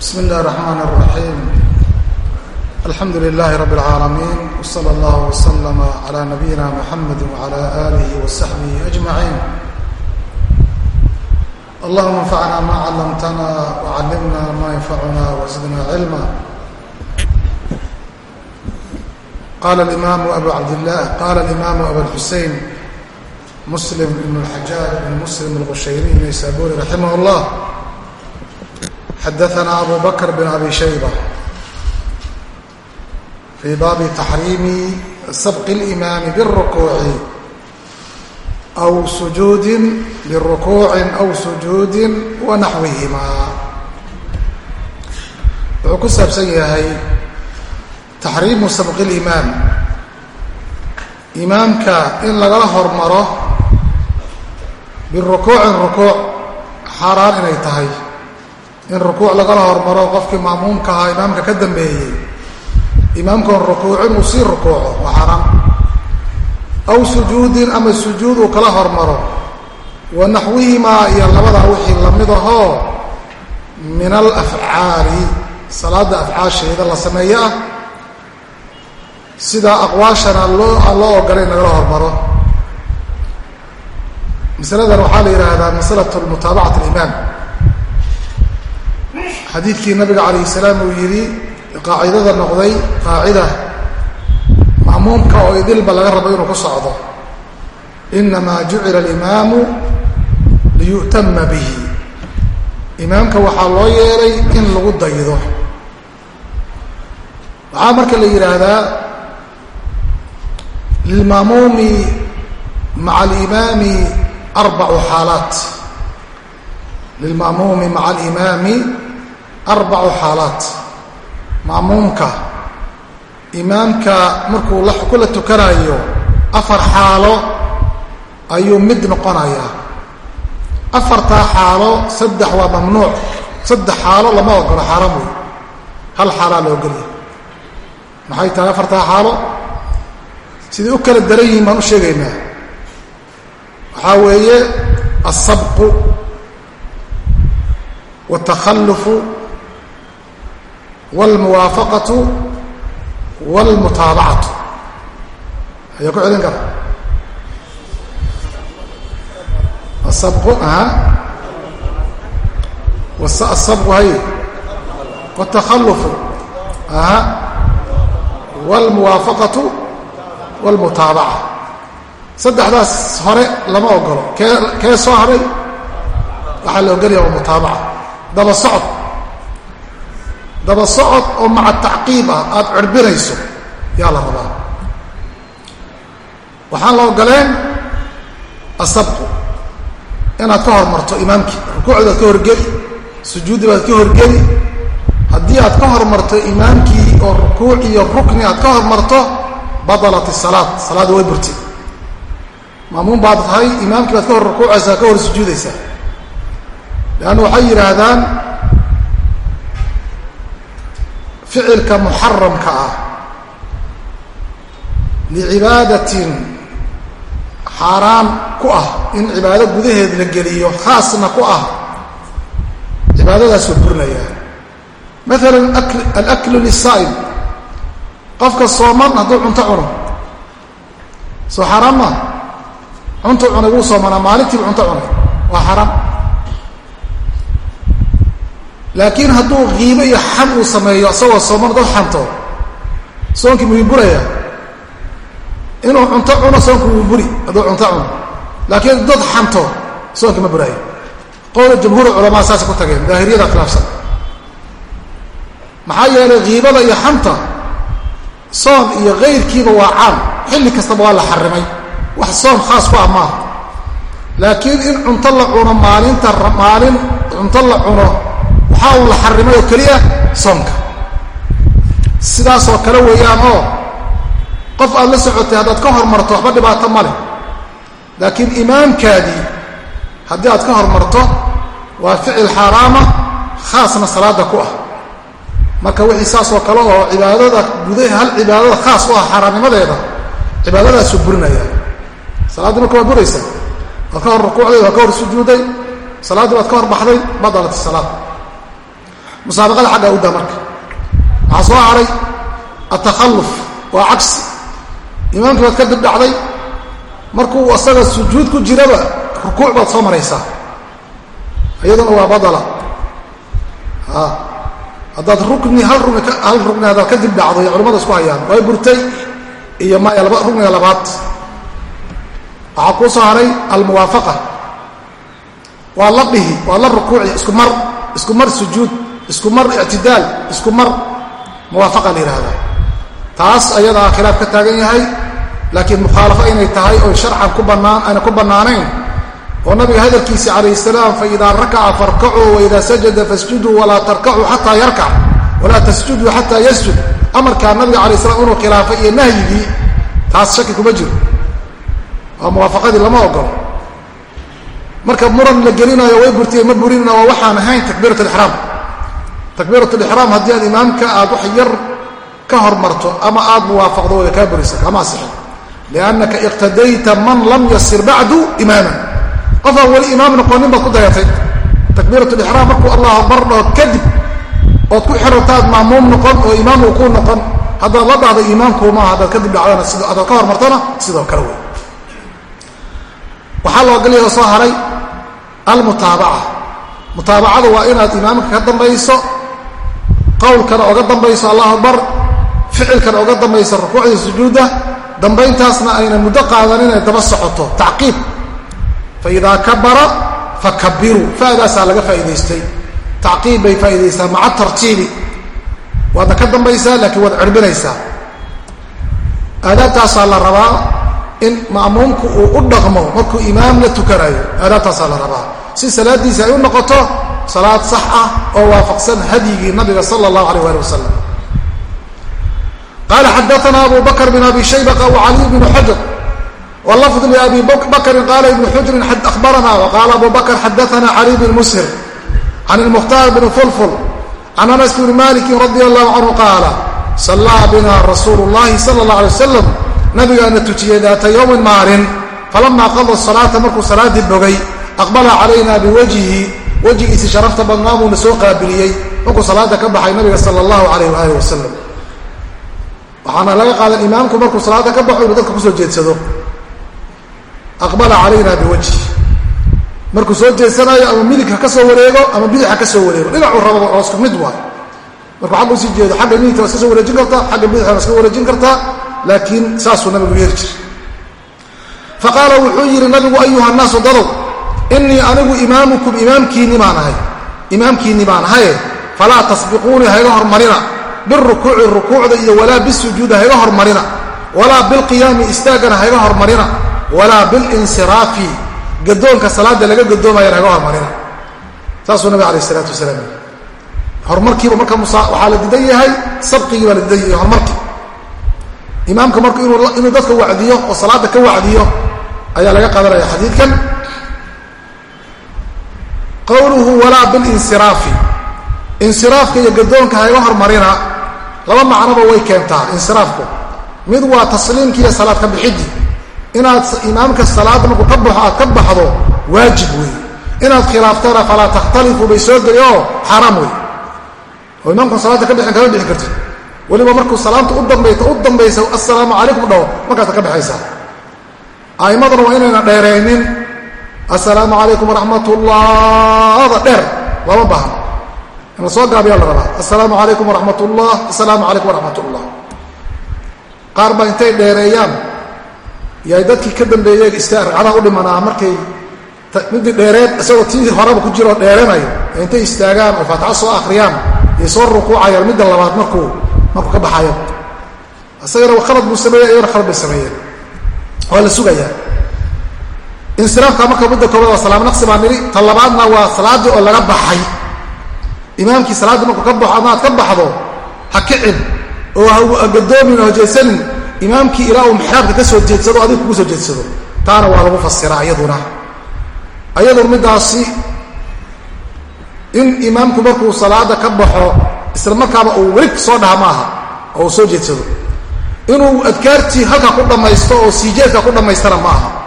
بسم الله الرحمن الرحيم الحمد لله رب العالمين وصلى الله وسلم على نبينا محمد وعلى آله وصحبه أجمعين اللهم انفعنا ما علمتنا وعلمنا ما ينفعنا وزدنا علما قال الإمام أبو عبد الله قال الإمام أبو الحسين مسلم بن الحجاج بن مسلم الغشيري النيسابوري رحمه الله xadaثna abu bakr bn abi shayba fii baabi taxriimi sabqi اlimaami birukuuci aw sujuudin birukuucin aw sujuudin wa naxwihimaa wuxuu ku saabsan yahay taxriimu sabqi اlimaam imaamka in lagala hormaro birukuucin rukuuc xaaraan inay tahay in rukuuc lagala hormaro qofkii maamuumka ahaa imaamka ka dambeeyey. Imaamkoon rukuucin uu sii rukuuco waa xaraam aw sujuudin ama sujuud uu kala hormaro. Wa naxwihimaa iyo labadaa wixii la mid ahoo min alafcaali salaada afcaasheeda la sameeye ah. Sida aqwaashana loo loo ogolay in lagala hormaro. Masaladan waxaa la yidhaahdaa masalatu mutaabacati alimaam xadiidkii nabiga calayh salaam uu yidhi qaacidada noqday qaacida ma'muumka oo idilba laga rabo inuu ku socdo. Inamaa jucila alimaamu liyu'tama bihi. Imaamka waxaa loo yeelay in lagu daydo. Waxaa marka la yidhaahdaa lilma'muumi maca alimaami arbacu xaalaat. Lilma'muumi maca alimaami arbacu xaalaat ma'muumka imaamka markuu kula tukanayo afar xaalo ayuu mid noqonayaa. Afartaa xaalo saddex waa mamnuuc. Saddex xaalo lama ogolo xaaraam wey hal xaalaa la ogolya maxay tahay afartaa xaalo? Siday u kala daran yihiin baan u sheegaynaa. Waxaa weeye alsabqu wاtakhalufu wاlmuwaafaqatu wاlmutaabacatu ayaa ku celin kara asabqu aha asabqu hay wاtakhalufu aha wاlmuwaafaqatu wاlmutaabaca saddexdaas hore lama ogolo kee kee soo haray waxaa la ogolaya waa mutaabaca daba socod daba socod oo maca tacqiib ah aada cirbinayso yaa la rabaa. Waxaan la ogoleen asabqu inaad ka hormarto imaamkii rukuucdaad ka horgeli sujuuddi baad ka horgeli. Haddii aad ka hormarto imaamkii oo rukuuc iyo rukni aad ka hormarto badalat isalaad salaadda way burti maamuun baad tahay imaamkii baad ka hor rukuucaysaa ka hor sujuudaysaa. Leanna waxay yidhaahdaan ficilka muxaramka ah licibaadatin xaaraan ku ah in cibaado gudaheed la geliyo khaasna ku ah cibaadadaasuu burinayaa maalan alaklu lisaa'im qofka sooman hadduu cunto cuno soo xaaraan maa cuntu cunay wuu soomanaa maalintiibu cunto cunay waa xaaraan laakiin hadduu kiibo iyo xam uu sameeyo isagoo sooman dad xanto. Soonkii muyuu buraya. Inuu cunto cuno soonku wuu buri hadduu cunto cuno. Laakiin dad xanto soonkii ma buraayo qowla jamhuur culamaa saasay ku tageen daahiriyada khilaafsan. Maxaa yeelay kiibada iyo xanta soon iyo kayrkiiba waa caam xilli kastaba waa la xarimay. Wax soon khaas ku ah maaha. Laakiin in cunto la cuno maalinta maalin cunto la cuno waxaa uu la xarimay oo keliya soonka sidaasoo kale weeyaan oo qof aad la socotay haddaad ka hormarto waxba dhibaato ma leh. Laakiin imaamkaadii haddii aad ka hormarto waa ficil xaaraama khaasna salaada ku ah. Marka wixii saasoo kale oo cibaadada gudaha hal cibaadada khaas u ah xaaraamnimadeeda cibaadadaasuu burinaya. Salaaddii marka waa buraysa. Waad ka hor rukuucday waad ka hor sujuuday. Salaaddii waad ka hor baxday badalat salaad musaabaqada xaggaa u daa marka waxaa soo haray atakhalluf waa cagsi imaamkii baad ka dib dhacday markuu asaga sujuud ku jiraba rukuuc baad soo maraysaa iyaduna waa badala haddaad rukni hal rukni hal rukni haddaad ka dib dhacdo iyo culamada isku hayaan way burtay iyo maya laba rukniga labaad waxaa kuu soo haray almuwaafaqa waa la dhihi waa la rukuuci isku isku mar sujuud isku mar ictidaal isku mar muwaafaqa la yidhaahdaa taas ayadaa khilaaf ka taagan yahay laakiin mukhaalafo inay tahay oo sharcan ku bannaan ayna ku bannaanayn. Oo nabiga hadalkiisa calayh salaam faidaa rakaca farkacuu waidaa sajada fasjuduu walaa tarkacuu xataa yarkac walaa tasjuduu xataa yasjud. Amarkaa nabiga alay slam inuu khilaafay iyo nahyigii taas shaki kuma jiro. Waa muwaafaqadii lama ogolo marka muran la gelinayo way burtiye ma burinna waa waxaan ahayn takbiirat alixraam takbiirat alixraam haddii aad imaamka aad wax yar ka hormarto ama aad muwaafaqdo wada kaa burisa kama asixin. Liannaka iqtadayta man lam yasir bacdu imaaman. Qof weli imaam noqonin baad ku dayatay. Takbiirat lixraam markuu allah akbar dhaho kadib ood ku xirataad maamuum noqon oo imaam uu kuu noqon haddaad la dhahdo imaamkuumaa haddaad kadib dhacdana sid haddaad ka hormartana sidoo kale wey. Waxaa loo galya oo soo haray almutaabaca. Mutaabacadu waa inaad imaamka ka dambayso qowlkana oga dambayso allah akbar. Ficilkana oga dambayso rukuucda sujuudda. Dambayntaasna ayna muddo qaadanin inay daba socoto. Tacqiib. Faidaa kabara fakabiruu fadaasaa laga faa'idaystay tacqiib bay faa'idaystaa maca tartiibi. Waadna ka dambaysaa laakiin waad cirbinaysaa aadaabtaasaa la rabaa in ma'muumku uu u dhaqmo markuu imaam la tukanayo aadaabtaasaa la rabaa. Si salaaddiisi ay u noqoto salaad sax ah oo waafaqsan hadyigii nabiga sala allahu alayh ali wasalam qaala xadaana abu bakr bn abi shaybaqa wcaliy bn xujr wlafظ labi bakrin qaala ibn xujrin abarana wqaala abu bakr xadaana cali bn mushir can اlmukhtaar bn fulful can anas bn maliki radi allahu canhu qaala sallaa bina rasuulu اllahi sala اllah alay wasalam nabigaana tujiyey daata yowmin maalin falama qada salaata markuu salaadii bogay aqbala calayna biwajhi wejigiisi sharafta badnaabuuna soo qaabiliyey markuu salaada ka baxay nabiga sala اllahu alayh waalih wasalam waxaana laga qaadan imaamku markuu salaada ka baxo inuu dadka ku soo jeedsado. Aqbala calayna biwajhi. Markuu soo jeedsanayo ama midigha ka soo wareego ama bidix ka soo wareego. Dhinacuu rababa oo isku mid waay. Markuu xagga u sii jeedo xagga midigta waa iska soo wareejin kartaa xagga bidixna waa iska wareejin kartaa laakiin saasuu nabigu yeeri jiray. Faqaala wuxuu yidhi nabigu ayuha naasu dadow inii anigu imaamukum imaamkiinni baan ahay. Imaamkiinni baan ahaye falaa tasbiquunii hayga hormarina. Birukuuci rukuucda iyo walaa bisujuudi hayga hormarina. Walaa bilqiyaami istaaggana hayga hormarina. Walaa bilinsiraafi gadoonka salaada laga gadoomayana hayga hormarina. Saasuu nabig alayh isalaatu wasalaam horumarkiiba marka waxaa la didan yahay sabqigii baa la didan yahay horumarkii imaamka marku inuu dadka wacdiyo oo salaada ka wacdiyo ayaa laga qaadanaya xadiidkan qowluhu walaa bilinsiraafi insiraafka iyo gadoonka hayga hormarina laba macnoba way keentaa insiraafku. Mid waa tasliimki iyo salaad ka bixiddi. Inaad imaamka salaada markuu ka baxo aad ka baxdo waajib wey inaad khilaaftana falaa takhtalifu bay soo geli oo xaaraam wey oo imaamkan salaada ka bixin kama bixi kartid weliba markuu salaamta u dambayta u dambaysa assalaamu calaykum dhaho markaasa ka baxaysaa a'immaduna waa inayna dheeraynin assalaamu calaykum waraxmatullahda dheer lama baahno ina soo gaabiyaa la rabaa. Assalaamu calaykum waraxmat ullah assalaamu calaykum waraxmat ullah qaar baa intay dheereeyaan. Yaay dadkii ka dambeeyey ragcadaha u dhimanaa markay midii dheereed isagoo tii horeba ku jiroo dheeranayo. Ee intay istaagaan oo faataxo soo akhriyaan iyo soo rukuucayaan midda labaad markuu markuu ka baxayo. Isagana khalad buu sameeyey iyagana khalad bay sameeyeen. Waa la sugayaa insiraafka marka midda koobaad waa salaam naqsi baa nidhi ta waa salaaddii oo laga baxay. Imaamkii salaaddii markuu ka baxo ama aad ka baxdo ha kicin oo ha gadoomin oo jeedsanin imaamkii ilaa uu mixraabka ka soo jeedsado adiga kugu soo jeedsado. Taana waa lagu fasiraa iyaduna. Ayadun middaasi in imaamku markuu salaada ka baxo isla markaaba uu weli soo dhaha maaha oo uu soo jeedsado. Inuu adkaartii halkaa ku dhammaysto oo siijeedka ku dhammaystana ma aha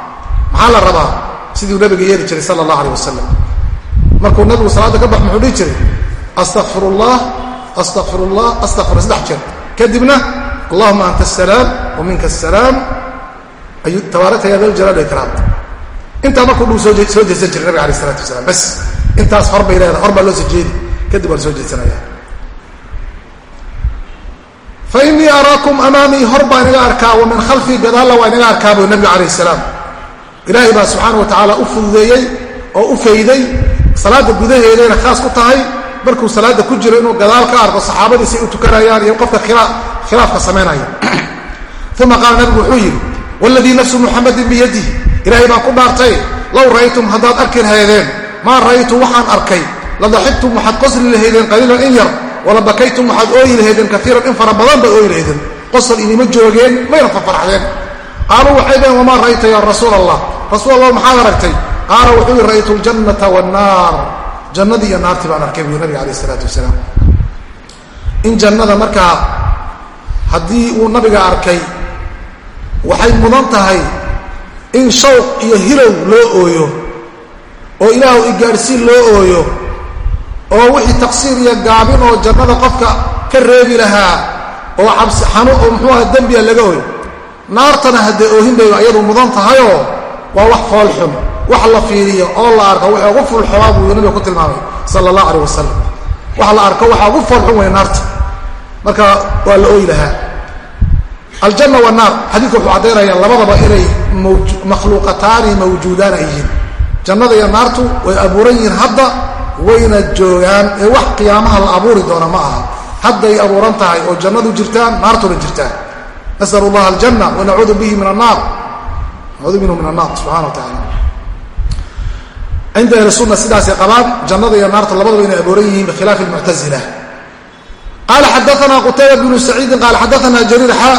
maxaa la rabaa siduu nabiga yeeli jiray sala allah aleh wasalam markuu nabigu salaada ka baxo muxuu dhihi jiray astaqfir ullah astaqfir saddex jeer. Kadibna allahuma anta asalaam wa minka asalaam ayuu tabaarakta ya daljalaal ikraam intaa markuu dhuu soo jeedsan jiray nabiga alayh isalaatu wasalaam bas. Intaas hor bay leedahay hor baa loo soo kadib waa la soo jeedsanaya fa inii araakum amaamii hor baa inaga arkaa wa min khalfii gadaalla waa inaga arkaa bu nabiga calayh salaam ilaahay baa subxaana wa tacaala u fududeeyey oo u fayday salaada gudaheedayna khaas ku tahay. Markuu salaada ku jiro inuu gadaal ka arko saxaabadiisay u tukanayaan iyo qofka khilaafka samaynaya uma qaala nabigu wuxuu yidhi wladii nafsu muxamadin biyadihi. Ilaahay baan ku dhaartay low ra'aytum haddaad arki lahaydeen maa ra'aytu waxaan arkay la daxigtum waxaad qosli lahaydeen qaliilan in yar wala bakaytum waxaad ooyi lahaydeen kaiiran in fara badan baad ooyi lahaydeen. Qosol inima joogeen mayna farfarxdeen qaaluu waxay dhaheen wamaa ra'ayta ya rasuul allah rasuul allah maxaad aragtay? Qaala wuxuu yii ra'aytu ljannata wannaar jannadii iyo naartii baan arkay buy nabiga alayh isalaatu wasalaam. In jannada markaa haddii uu nabiga arkay waxay mudan tahay in shawq iyo hilow loo ooyo oo ilaahu igaadhsiin loo ooyo oo wixii taqsiir iyo gaabin oo jannada qofka ka reebi lahaa oo cabsi xanu oo muxuu aha dembiga laga ooyo. Naartana haddee oohin bay iyadu mudan tahayoo waa wax foolxun wax la fiiriyo oo la arko wixii ugu fulxumaa buu nabiga ku tilmaamay sala allah alayh wasalam wax la arko waxaa ugu foolxun wey naarta. Marka waa la ooyi lahaa. Aljanna wanaar xadiidku wuxuu caddaynaya labadaba inay makhluuqataani mawjuudaan ay yihiin. Jannada iyo naartu way abuuran yihiin hadda wayna joogaan ee wax qiyaamaha la abuuri doona ma aha. Hadday abuuran tahay oo jannadu jirtaan naartuna jirtaan. Nasal llaha aljanna wanacuudu bihi min annaar naudu minhu min annaar subxana wa taala cinda ahlisunna sidaasay qabaan jannada iyo naarta labadaba inay abooran yihiin bikhilaafi muctaila qaala xadaanaa qutayba bnu saciidin qaala xadaanaa jariir xa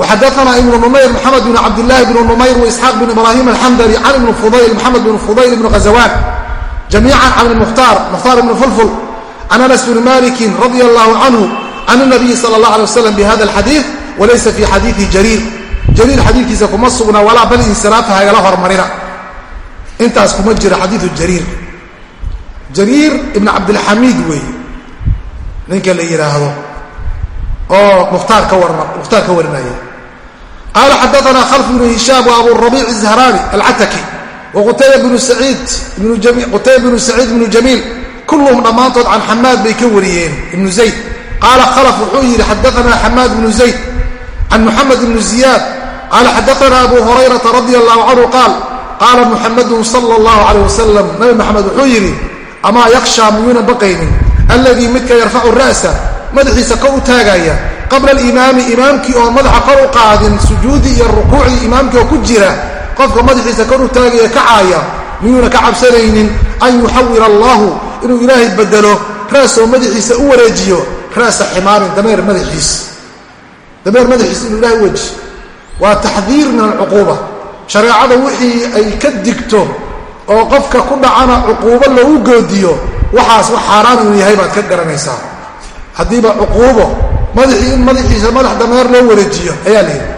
waxadaanaa ibnu numayr maxamed bn cabdillaahi bnu numayr waisxaaq bn ibraahim alxandali can ibn fudayl maxamed bn fudayl ibn khazawaan jamiican can mukhtaar mukhtaar ibni fulful can anas bni malikin radia allahu canhu can nabiyi sala allah alay wasalam bihada alxadiid walaysa fi xadiidi jariir jariir xadiidkiisa kuma sugna walaa bal insiraafta hagala hormarina. Intaas kuma jiro xadiiu jariir. Jariir ibn cabdilxamiid weeye ninka la yidhaahdo oo mukhtaar ka warma mukhtaar ka warinaya. Qaala xadaanaa khalf ibnu hishaam wa aburabiic izharaani alcataki wa qutayba bnu saciid qutayba bnu saciid ibnu jamiil kulluhum dhammaantood can xamaad bay ka wariyeen ibnu zayd. Qaala khalaf wuxuu yidhi xadaanaa xamaad ibnu zayd can muxamed bnu ziyaad qaala xadaana abu hurayrata radi allahu canhu qaal qaala muxamadu sala اllahu alayh wasalam nabi maxamed wuxuu yidhi amaa yakshaa miyuuna baqaynin alladii midka yarfacu ra'sa madaxiisa kor u taagaya qabla alimaami imaamkii oon madaxa kor u qaadin sujuudii iyo rukuucdii imaamkii oo ku jira qofka madaxiisa kor u taagaya kacaaya miyuuna ka cabsanaynin an yuxawila allahu inuu ilaahay bedelo raasoo madaxiisa u wareejiyo raasa ximaarin dameer madaxiis dameer madaxiisa inuu ilahay wajiyo waa taxdiir min alcuquuba shareecada wixii ay ka digto oo qofka ku dhacana cuquubo loogu goodiyo waxaas wax xaaraan inuu yahay baad ka garanaysaa. Haddiiba cuquubo madaxii in madaxiisa madax dameer loo wareejiyo ayaa la yidhi.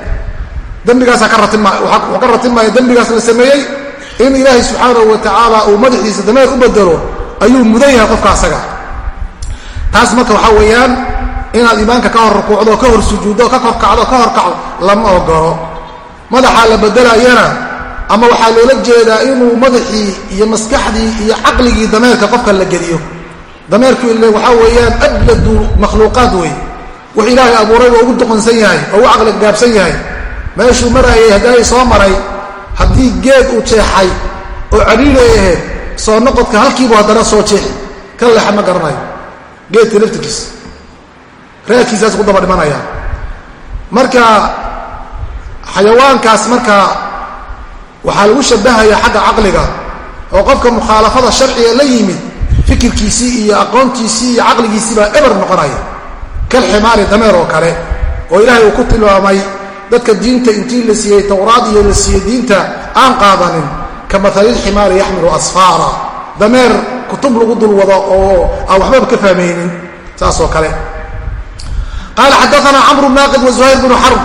Dembigaasaa ka ratima wuxuu ka ratimaya dembigaas la sameeyey in ilaahay subxaanahu wa tacaala uu madaxiisa dameer u bedelo ayuu mudan yahay qofka asaga. Taas marka waxaa weeyaan inaad imaanka ka hor rukuucdo ka hor sujuuddo ka hor kacdo ka hor kacdo lama ogolo madaxaa la bedelayana ama waxaa loola jeedaa inuu madaxii iyo maskaxdii iyo caqligii dameerka qofka la geliyo. Dameerku ile waxaa weeyaan abladu makhluuqaad wey wux ilaahay abuuray waa ugu doqonsan yahay oo u caqli gaabsan yahay. Meeshuu maraayay haddaay soo maray haddii geed uu jeexay oo cariiri ay ahayd soo noqodka halkiibu haddana soo jeexi. Ka leexa ma garanayo. Geedka laftirkiisa raadkiisaas ku daba dhimanaya marka xayawaankaas marka waxaa lagu shabahayaa xagga caqliga oo qofka mukhaalafada sharciga la yimid fikirkiisii iyo aqoontiisii iyo caqligiisii baa eber noqonaya. Kal ximaari dameer oo kale oo ilaahay uu ku tilmaamay dadka diinta intii la siiyey towraad iyo la siiyey diinta aan qaadanin ka mahalilximaari yaxmilu asfaara. Dameer kutub lagu dul wado oo aan waxbaba ka fahmaynin saas oo kale qaala xadaana camru naaqid wa zuhayr bnu xarb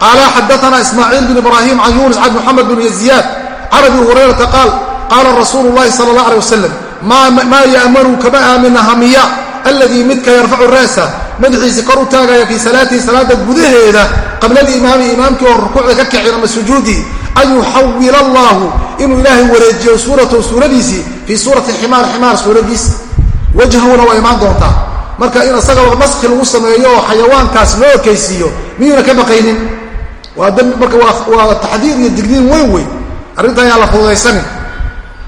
qaala xadaana ismaaciil bin ibraahim can yunis can muxamed bin yaziyaad can abi hurayrata qaal qaala rasuulu llahi sala allah alay wasalam maa ya'manu kama aamina hamiya alladii midka yarfacu ra'sa madaxiisi kor u taagaya fii salaatihi salaada gudaheeda qabla alimaami imaamkii oo rukuucda ka kacin ama sujuudi an yuxawil allahu inuu ilaahay wareejiyo suuratahu suuradiisii fii suurati ximaar ximaar suuradiis wajhahuna waa imaan doontaa marka in isagaba maski lagu sameeyo oo xayawaankaas loo ekaysiiyo miyuuna ka baqaynin marka waa taxdiir iyo digniin weyn weyn. Arrintan ayaan la fududaysanin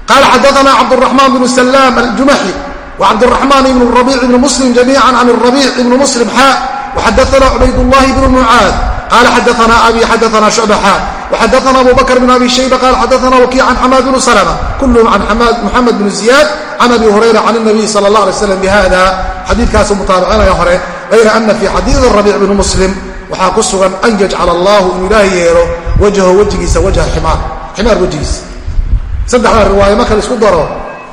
qaala xadaana cabduraxmaan bnu salaam aljumaxi wcabdiraxmaan ibn rabiic ibn muslim jamiica can rabiic ibn muslim xaa waxadaana cubaydullahi bnu mucaad qaala xadaana abi xadaana shucba xaa waxadaana abu bakr bn abi shayba qaala xadaana wakiic can xamaad bnu salma kulluhum can muxamed bn ziyaad can abi hurayra can nabiy sala allah alay slam bihada xadiidkaasu mutaabicinaya hore hayra ana fii xadiidi rabiic bni muslim waxaa ku sugan an yajcala allahu inuu ilaahay yeelo wajhahu wejigiisa wajha ximaar ximaar wejigiisa saddexdaa riwaayo marka la isku daro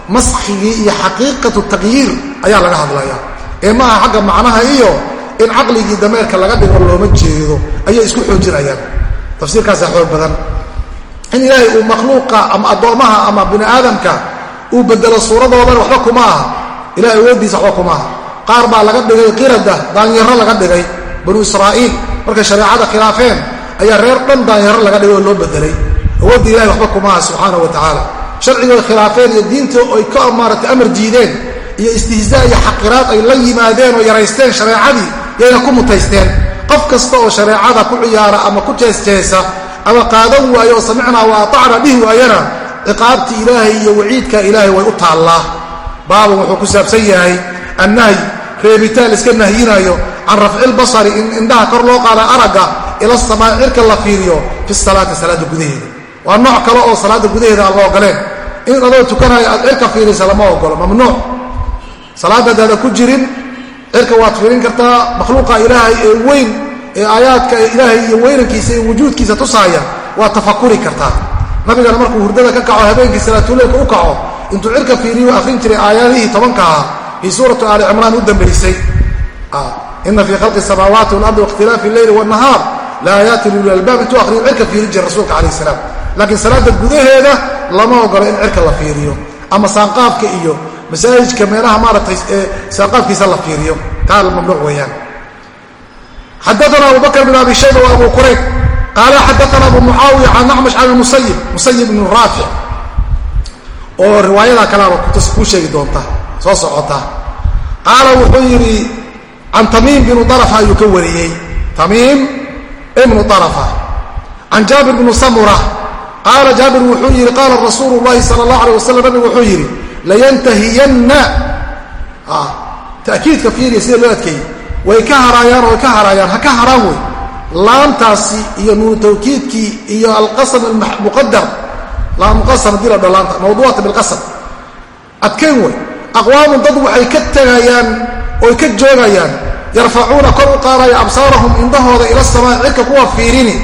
maskigii iyo xaqiiqatu taqyiir ayaa laga hadlaya ee maaha xagga macnaha iyo in caqligii dameerka laga dhigo looma jeedo ayay isku xoojinayaan tafsiirkaasaa xoog badan. In ilaahay uu makhluuqa ama addoommaha ama bini aadamka uu bedelo suuradoodana waxba kuma aha. Ilahay awooddiisa waxba kuma aha. Qaar baa laga dhigay qirada daanyaro laga dhigay. Banu israa'iil markay shareecada khilaafeen ayaa reer dhan daanyaro laga dhigay oo loo bedelay awoodda ilahay waxba kuma aha subxaanahu wa tacaala sharcigooda khilaafeen iyo diinta ay ka maarata amar diideen iyo istihzaa iyo xaqiraad ay la yimaadeen oo yaraysteen shareecadii yayna ku mutaysteen. Qof kasta oo shareecada ku ciyaara ama ku jeesjeesa ama qaadan waayo oo samicnaa wa atacna dhihi waayana ciqaabtii ilaahay iyo waciidka ilaahay way u taallaa. Baaban wuxuu ku saabsan yahay annahyi reebitaan iska nahyinayo can rafcilbasari in indhaha kor loo qaada aragga ila samaa cirka la fiiriyo fi salaati salaada gudaheeda. Waa nooc kale oo salaada gudaheeda aan la ogoleen. In adoo tukanaya aad cirka fiirisa lama ogolo mamnuuc. Salaada adaada ku jirin cirka waad fiirin kartaa makhluuqa ilaahay ee weyn ee aayaadka ilaahay iyo weynankiisa iyo wujuudkiisa tusaaya waad tafakuri kartaa. Nabigana markuu hurdada ka kaco habeenkii salaatuleylka u kaco intuu cirka fiiriyo akhrin jiray aayadihii tobanka ahaa fii suurati aali cimraan u dambaysay. Ina fii khalqi samaawaati walardi wakhtilaafi illeyli wanahaar la aayaatin luli albaab intuu akhriyo cirka fiirin jira rasuulka calayh salaam. Laakiin salaada gudaheeda lama ogolo in cirka la fiiriyo ama saanqaafka iyo masaajidka meelaha maaratay saanqaafkiisa la fiiriyo. Taa mamnuuc weeyaan. Xadaana abu bakr bn abi shayba wa abu qaala xadaana abu mucaawiya can acmash can musayib musayib ibnu raafic oo riwaayadaa kaleaba kuu sheegi doonta soo socota. Qaala wuxuu yidhi can tamiim binu darafa ayuu ka wariyey. Tamiim ibnu darafa. Can jaabir bnu samura. Qaala jaabir wuxuu yidhi qaala rasuulu llahi sala allah alay wasalam nabigu wuxuu yidhi layantahiyanna. Ta'kiidka fiiriya sida loo adkeeyey way ka haraayaan way ka haraayaan. Ha ka haraan wey laamtaasi iyo nuunu tawkiidkii iyo alqasam almuqadar muqasam haddii la dho laanta mawduucata bilqasam. Adkayn wey aqwaamun dad waxay ka tegayaan oy ka joogayaan. Yarfacuuna kor u qaadaya absaarahum indhahooda ila samaa cirka kuwa fiirini.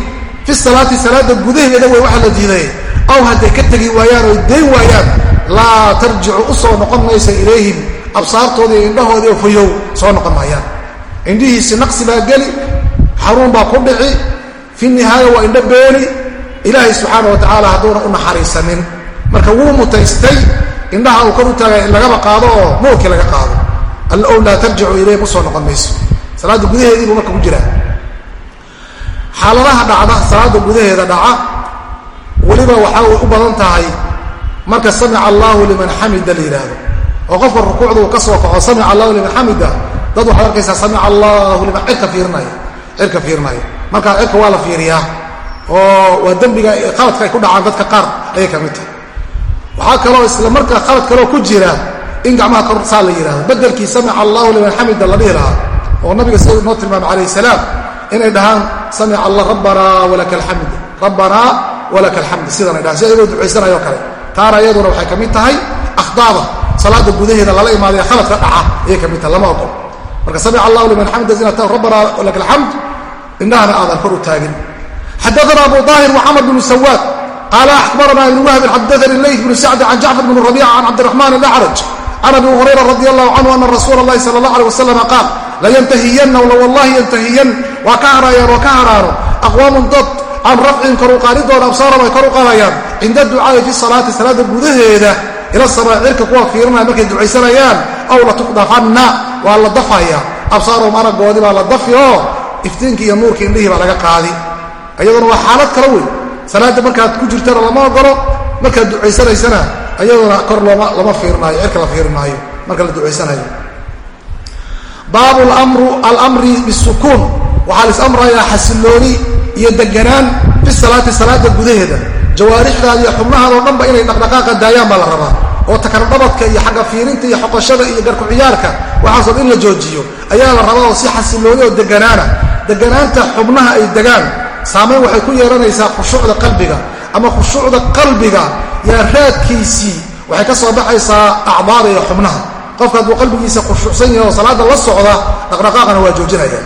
Fi salaati salaada gudaheeda way waxa la diiday. Aw hadday ka tegi waayaan oy dayn waayaan laa tarjicu u soo noqon maysa ilayhim. Absaartoodii indhahoodii oo soo noqon maayaan. Indhihiisi naqsi baa geli xaruun baa ku dhici fi nihaaya waa indho beeni. Ilaahay subxaana wa tacaala hadduuna u naxariisanin. Marka wuu mutaystay indhaha uu kor u taagay in lagaba qaado oo moolkii laga qaado. Alla ow laa tarjicu ilayhim u noqon mayso. Salaadda gudaheedii buu marka ku jiraa. Xaaladaha dhacda salaada gudaheeda dhaca weliba waxaa u badan tahay marka samica allahu liman xamida la yidhaahdo oo qofka rukuucda uu ka soo kaco samica allahu liman xamida dad waxaad arkaysaa samica allahu liman cirka fiirinaya cirka fiirinaya markaa cirka waa la fiiriyaa oo waa dembiga khaladka ay ku dhacaan dadka qaar ayay ka mid tahay. Waxaa kaloo isla markaa khalad kaloo ku jira in gacmaha kor saa la yidhahdo bedelkii samica allahu liman xamida la dhihi lahaa oo nabiga sida noo tilmaamay calayh salaam inay dhahaan samica allah rabbanaa walaka alxamd rabbanaa walaka alxamd sidanay dhahaan si ayagoo ducaysanayo kale taana iyaduna waxay ka tahay akhdaada. Salaada gudaheeda lala imaadayo khaladka dhaca ayay ka tahay lama ogol marka samic allahu liman xamda zinata rabbana laka alxamd indhahana aadan kor u taagin. Xadaana abu daahir wxamar bnu sawaad qaala axbarana ibnu wahbin xadaanii leyt bnu sacdi can jacfar bn rabiica can cabdiraxmaan alacraj can abi hurayra radi allahu canhu ana rasuula allahi sala allah aleh wasalama qaal layantahiyanna wallahi yantahiyan waa ka haraayaan waa ka haraano aqwaamun dad can rafcin qaadidooda absaaram ay kor u qaadayaan cinda ducaai fi salaati salaada gudaheeda ila samaa cirka kuwa fiirinaya markay ducaysanayaan aw latuqdafanna waa la dafaya. Absaaruhum aragoodii baa la dafi oo iftiinki iyo nuurki indhihii baa laga qaadi. Iyaduna waa xaalad kala wey salaadda markaad ku jirtana lama ogolo markaad ducaysanaysana iyaduna kor lama fiirnaayo cirka la fiiri maayo marka la ducaysanayo baabu almri bisukuun waxaa lais amrayaa xasilooni iyo deganaan fi salaati salaada gudaheeda. Jawaarixdaada iyo xubnahaadoo dhanba inay dhaqdhaqaaqa daayaan baa la rabaa. Oo takardhabadka iyo xagga fiirinta iyo xoqoshada iyo garku ciyaarka waxaasoo in la joojiyo ayaa la rabaa oo si xasilooni oo deganaana. Deganaanta xubnaha ay degaan saamayn waxay ku yeelanaysaa khushuucda qalbiga. Ama khushuucda qalbiga yaa raadkiisii waxay ka soo baxaysaa acdaada iyo xubnaha. Qofka hadduu qalbigiisa khushuucsan yahay oo salaada la socda dhaqdhaqaaqana waa joojinaya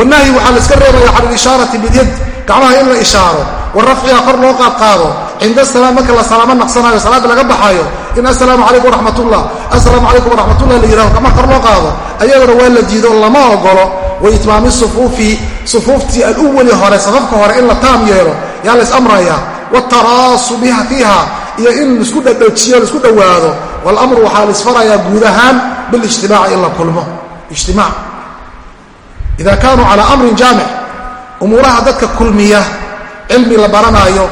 wanahyi waxaa la iska reebaya can ilishaarati bilyad gacmaha in la ishaaro wa rafciha kor loo qaadqaado cinda salaam marka la salaamo naqsanayo salaada laga baxaayo in assalaamu calaykum waraxmatullah assalaamu calaykum waraxmatullah la yidhaho gacmaha kor loo qaado ayadana waa la diido lama ogolo wa itmaami sufuufi sufuuftii aluwali hore safafka hore in la taam yeelo yaa la is amraya waataraasu biha fiiha iyo in la isku dhadhajiyo la isku dhowaado walamru waxaa la isfarayaa guud ahaan bilijtimaaci in la kulmo ida kaanuu calaa amrin jaamic umuuraha dadka kulmiya cilmi la baranaayo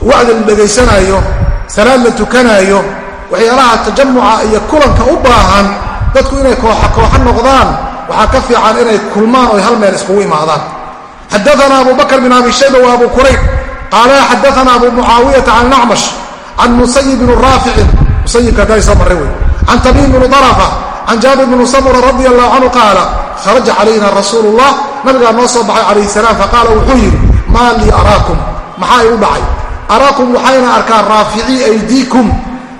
wacdi la dhegaysanaayo salaad la tukanaayo waxyaalaha tajamuca iyo kulanka u baahan dadku inay kooxa kooxa noqdaan waxaa ka fiican inay kulmaan oy hal meel iskugu imaadaan. xadaana abu bakr bin abi shayba wa abu kurayb qaala xadaana abu mucaawiyata can acmash can musayib bn raaficin musayibka haddaa soo marray wey can jaabir bn samura radi allahu canhu qaala kharaja calayna rasuulu llah nabigaa noo soo baxay calayh salaam faqaala wuxuu yidhi maa lii araakum maxaa igu dhacay araakum waxayna arkaa raaficii aydiikum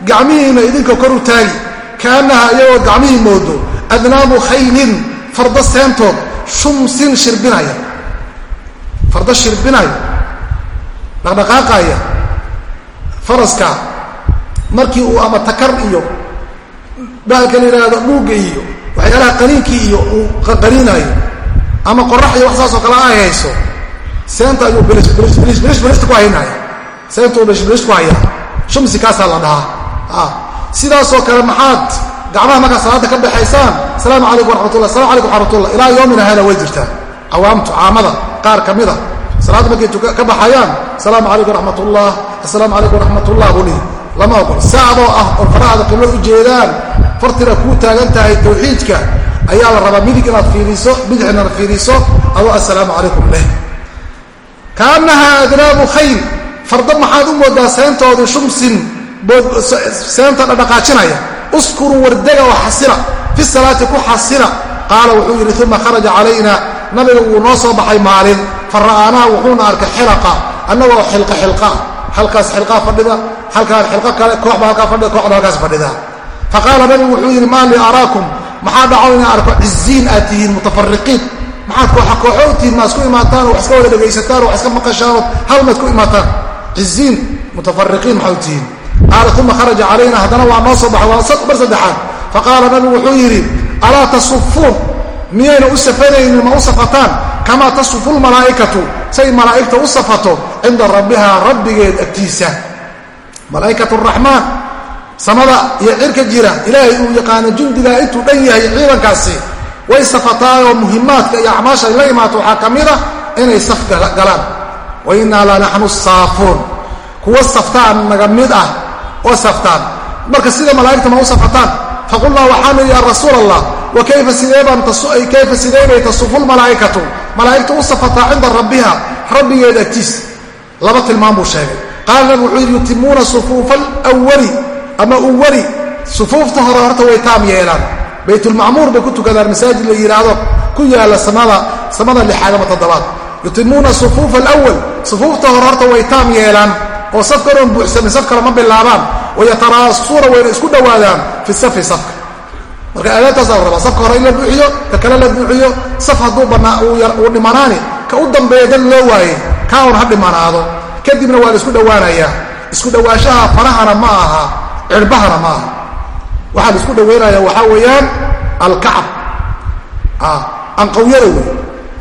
gacmihiina idinka kor u taagi kaannaha iyagoo gacmihii moodo adnaabu khaylin fardo seentood shumsin shirbinaya fardo shirbinaya dhaqdhaqaaqaya faraska markii uu ama takar iyo bahalka la yidhaahdo dhuugga iyo waxyaalaha qaniinkii iyo uu qaniinayo ama qorax iyo wax saasoo kale ay hayso seenta ayuu bilishbilishta ku haynaya seenta uu bilishbilish ku hayaa shumsi kaasaa la dhahaa sidaasoo kale maxaad gacmaha markaa salaada ka baxaysaan asalaamu calaykum waraxmatullah asalamu calaykum waraxmatullah ilaa yoomina hada way jirtaa cawaamtu caamada qaar ka mida salaadda markay ka baxayaan asalaamu calaykum waraxmatullah assalaamu calaykum waraxmatullah buu dhihi lama ogol saacdoo ah oo farahaada qiblo u jeedaan fartina kuu taagan tahay tawxiidka ayaa la rabaa midig inaad fiiriso bidix inaad fiiriso. Adoo assalaamu calaykum leh. Kaannaha adnaabu khayr. Fardo maxaad u moodaa seentoodu shumsin seenta dhadhaqaajinaya. Uskuruu wardega oo xasila fi salaati ku xasila qaala wuxuu yidhi uma kharaja calayna. Nabiga wuu noo soo baxay maalin. Fa wuxuuna arkay xilaqa annagoo xilqa xilqa. Halkaas xilqaa fadhida halkaan xilqo kale kooxba halkaa fadhida kooxda halkaas fadhida fa qaala nabigu wuxuu yidhi maa araakum? Maxaa dhaco inaan arko ciziin aad tihiin mutafariqiin? Maxaad kooxa kooxo u tihiin maa isku imaataan oo wax iska wada dhegaysataan wax iska maqashaan oo hal maad ku imaataan? Ciziin mutafariqiin maxaa u tihiin? Qaala uma kharaja calayna haddana waa noo soo baxay waa bar saddexaad. Faqaala nabigu wuxuu yidhi alaa tasufuun? Miyayna u safanaynin ma u safataan? Kamaa tasufu lmalaa'ikatu say malaa'igta u safato cinda rabbihaa rabbigeed agtiisa malaa'ikatu raxmaan samada iyo cirka jira ilaahay uu yaqaano jundigaa intuu dhan yahay ciidankaasi way safataayoo muhimaadka iyo acmaasha ay la imaato. Waxaa ka mid a inay saf galaan. Wa innaa la naxnu saafuun. Kuwa saftaan naga mid ah oo saftaan. Marka sida malaa'igta ma u safataan? Faqulnaa waxaanu ya rasuul allah wa kayfa sideebaan kayfa sideebay tasufu lmalaa'ikatu malaa'igta u safataa cinda rabbiha rabbigeed agtiis laba tilmaam buu sheegay qaala nabigu wuxuu yidhi yutimuuna sufuufa alwali ama uwali sufuufta hore horta way taam yeelaan. Baytulmacmuur bay ku tukadaan masaajid la yidhaahdo ku yaalla samada samada lixaad ama toddobaad. Yutimuuna sufuufa alwal sufuufta hore horta way taam yeelaan oo safka dhan buuxsamin saf kale ma bilaabaan. Wayataraasuuna wayna isku dhowaadaan fi safi safka. Marka aadaabtaasaa rabaa safka hore in la buuxiyo ka kale la buuxiyo saf hadduu bannaa uu dhimanaani ka u dambeeya dad loo waayey kaa un ha dhimanaado kadibna waa la isku dhowaanayaa isku dhowaanshaha farahana ma aha cirbahana ma aha. Waxaa la isku dhaweynaya waxaa weeyaan alkacab. Anqawyada wey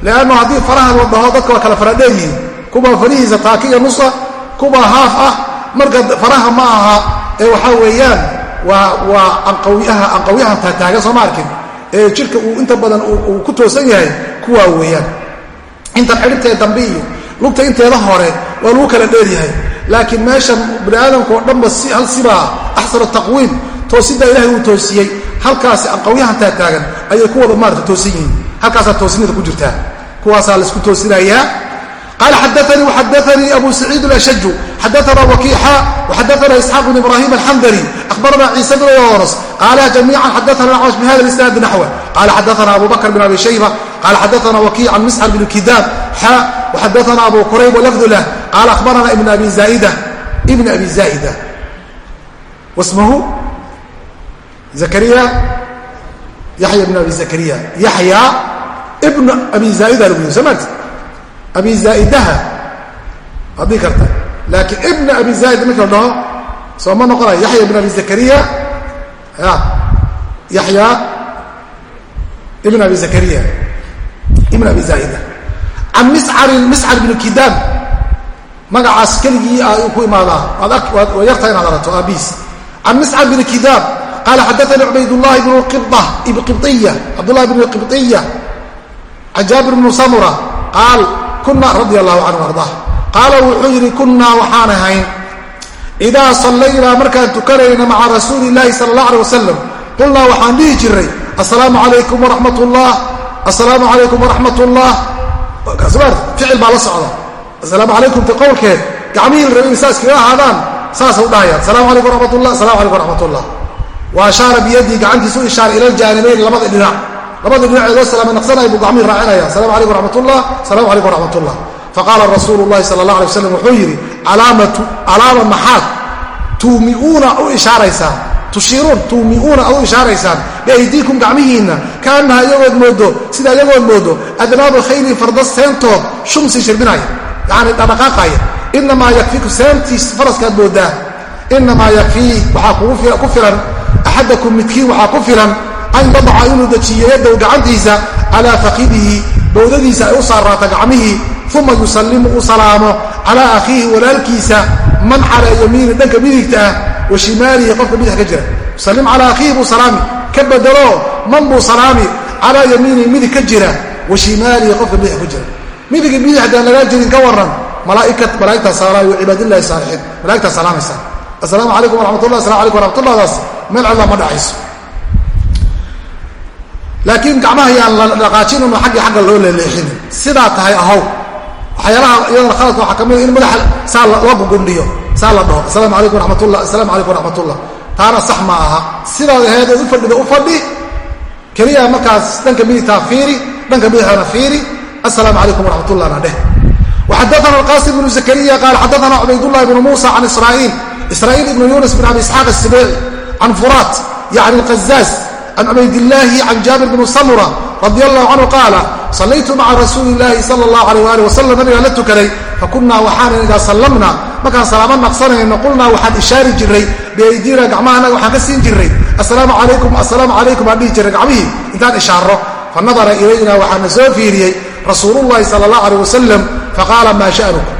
leannu haddii faraha la dhaho dadka waa kala faradheer yihiin. Kuwa farihiisa taaki iyo nusa kuwa haaf ah marka faraha ma aha ee waxaa weeyaan waa waa anqawyaha anqawyahan taataagan sooma arkin. Ee jidhka uu inta badan uu ku toosan yahay kuwaa weeyaan. Intan xidhibtee dambe iyo lugta inteeda hore waa lagu kala dheeryahay laakiin meesha biniaadamkaoo dhanba hal sibaa axsanu taqwiim toosidaa ilahay uu toosiyey halkaas aqawyahan taagtaagan ayay ku wada maarata toosan yihiin. Halkaasaa toosinada ku jirtaa. Kuwaasaa la isku toosinayaa. Qaala xadaanii xadaanii abu saciid ashaju xadaana wakiixa waxadaana isxaaq bn ibrahim alxandari. Ahbarana ciisa bn yoonas qaala jamiica xadaana acmash bihada isnaadi naxwa. Qaala xadaana abu bakr bn abi shayba qaala xadaana wakiic can misxar bn kidaab xa xadaana abu qurayb walafdulah qaala ahbarana ibn abi zaaida ibn abi zaaida wasmahu zakariya yaxya bn abi zakariya yaxya ibn abi zaaida lagu yiri abi zaaidaha waad karta laakiin ibn abi zaaid markii dhaho soo ma noqonayo yaxya ibn abi zakariya yaxya ibn abi zakariya ibn abi zaaida can miscarin miscar ibnu kidaam magacaas keligii ah uu ku imaadaa waad yarta inaad arato aabiis can miscar bni kidaam qaala xadaana cubaydullahi bnu ibiya cabdullahi bnu qibiya can jaabir samura. Qaal kuna radia allahu canhu ardaa qaala wuxuu yidhi kunnaa waxaan ahayn. Idaa sallaynaa markaan tukanayna maca rasuuli illaahi sala allah aleh wasalam qulnaa waxaan jiray assalaamu calaykum waraxmat ullah assalaamu calaykum waraxmat ullah ficil baa la socda. Assalaamu calaykum ti qowlkeed gacmihii la rabay in saa iskaga ahaadaan saasa u dhahayaan. Asalamu calaykum waraxmat ullah assalamu calaykum waraxmat ullah wa ashaara biyadii gacantiisu ishaaray ila aljaanibayn labada dhinac. Labada dhinacee loo salaama naqsanaya buu gacmihii raacinaya asalamu calaykum raxmatullah asalamu calaykum raxmatullah faqaala rasuulu llahi sala allah alay waslam wuxuu yidhi calaama maxaad tuumiuuna u ishaaraysaan tushiiruun tuumiuuna ad u ishaaraysaan biaydiikum gacmihiinna kaannaha iyagood moodo sida iyagood moodo adnaabu khayrin farda seentood shumsi shirbinaya yacani dhaqdhaqaaqaya inamaa yakfiiku seentiis faraskaad moodaa. Inamaa yakfii waxaa ku filan axadakum midkiin waxaa ku filan an yadaca inuu dejiyo yadow gacantiisa calaa fakidihi bowdadiisa ay u saaraata gacmihii uma yusallimu u salaamo calaa akhiihi walaalkiisa man calaa yamiini dhanka midigta ah wa shimaalihi qofka bidix ka jira. Yusallim calaa akhiihi buu salaami ka bedelo man buu salaami calaa yamiinihi midig ka jira wa shimaalihi qofka bidix ku jira. Midigi bidix haddaan lagaa jirin ka waran malaaigtaa salaay wa cibaadillahi saalixiin. Malaigtaa salaamaysa assalaamu calaykum waraxmatullah asalamu alaykum waraxmatullahdaas meel cidla ma dhacayso. Laakiin gacmaha yaan la dhaqaajinano aggi agga loo leeleexin sidaa tahay ahow waxyaalaha iyadana khaladka waxaa ka mid in madaxa saa loo gugundhiyo saa la dhaho asalamu calaykum ramatullah asalamu calaykum raxmatullah taana sax ma aha. Sidaad aheed u fadhida u fadhi. Keliya markaas dhanka midigtaa fiiri dhanka bidixdana fiiri. Assalaamu calaykum waraxmatullahna dheh. Waxadaana alqaasim bnu zakariya qaal xadaana cubaydullah ibnu muusa can israa'iil. Israa'iil ibnu yunis bin abi isxaaq asibeeci can furaat yacni alqazaaz can cubaydillaahi can jaabir bni samura radi allahu canhu qaala sallaytu maca rasuuli illaahi sala allahu alayh ali wasalam nabigaan la tukaday fakunnaa waxaanan idaa sallamna markaan salaamo naqsanayno qulnaa waxaan ishaari jirray biaydiina gacmaha annaga waxaan ka siin jirray assalaamu calaykum assalaamu calaykum aan dhihi jirray gacmihii intaan ishaarro fa nadara ilayna waxaana soo fiiriyey rasuulullahi sala allah alayh wasalam faqaala maa sha'nukum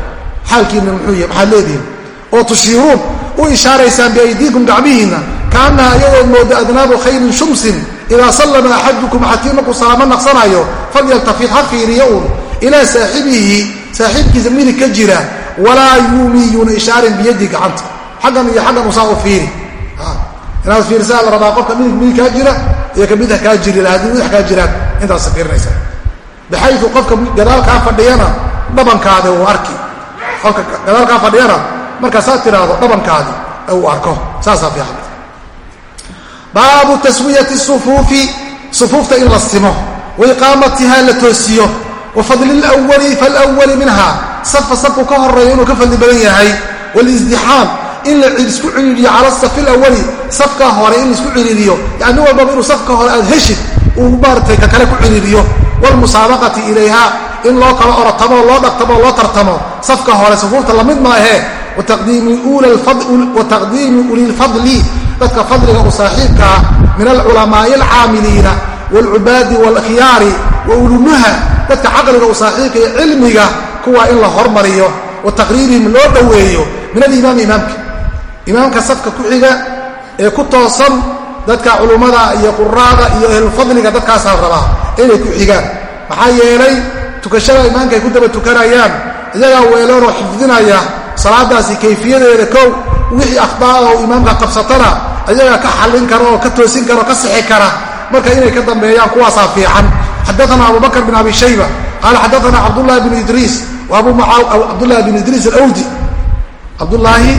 xaalkiinna muxuu yahy maxaad leedihin oo tushiiruun u ishaaraysaan biaydiikum gacmihiinna kaanaha iyadood mooda adnaabu khayrin shumsin idaa sallama axadukum axadkii markuu salaamo naqsanayo falyaltafit ha fiiriyo uun. Ilaa saaxibihi saaxiibkiisa midig ka jira walaa yuumiyuuna ishaarin biyadii gacanta. Xaggan iyo xaggan usaa u fiiri. Inaad fiirisaa la rabaa qofka midig midig kaa jira iyo ka midix kaa jiri haddii midix kaa jiraan. Intaasa fiirinaysa. Baxayu qofka gadaal kaa fadhiyana dhabankaadi uu arki. Qofka gadaal kaa fadhiyana markaasaad tidhaahdo dhabankaadi uu arko. Saasaa fiican baabu taswiyati sufuufi sufuufta in la simo waiqaamatiha la toosiyo wa fadli lwali falwali minha safka safku ka horreeya inuu ka fadli badan yahay walisdixaam in la isku ciriiriyo cala safi lawali safka hore in la isku ciriiriyo yani walbaba inuu safka hore aad heshid uu maaratay ka kale ku ciriiriyo wlmusaabaqati ilayha in loo kala orotamo loo dhaqtamo loo tartamo safka hore sufuufta la mid maahe wataqdiimi ulilfadli dadka fadliga u saaxiibkaa min alculamaai alcaamiliina waalcubaadi waalkhyaari wa ulunuha dadka caqliga u saaxiibka ee cilmiga kuwa in la hormariyo wa taqriirihim loo dhoweeyo min alimaami imaamka imaamka safka ku xiga ee ku toosan dadka culummada iyo quraada iyo ehlulfadliga dadkaasaa rabaa inay ku xigaan maxaa yeelay tukashada imaamka ay ku daba tukanayaan iyagaa weeloonoo xifdinaya salaadaasi kayfiyadeeda kow wixii akhdaa oo imaamka qabsatana ayagaa ka xallin kara oo ka toosin kara oo ka sixi kara marka inay ka dambeeyaan kuwaasaa fiican. Xadaana abubakr bin abi shayba qaala xadaana cabdulahi bn idriis cabdulahi bn idriis alwdi cabdulaahi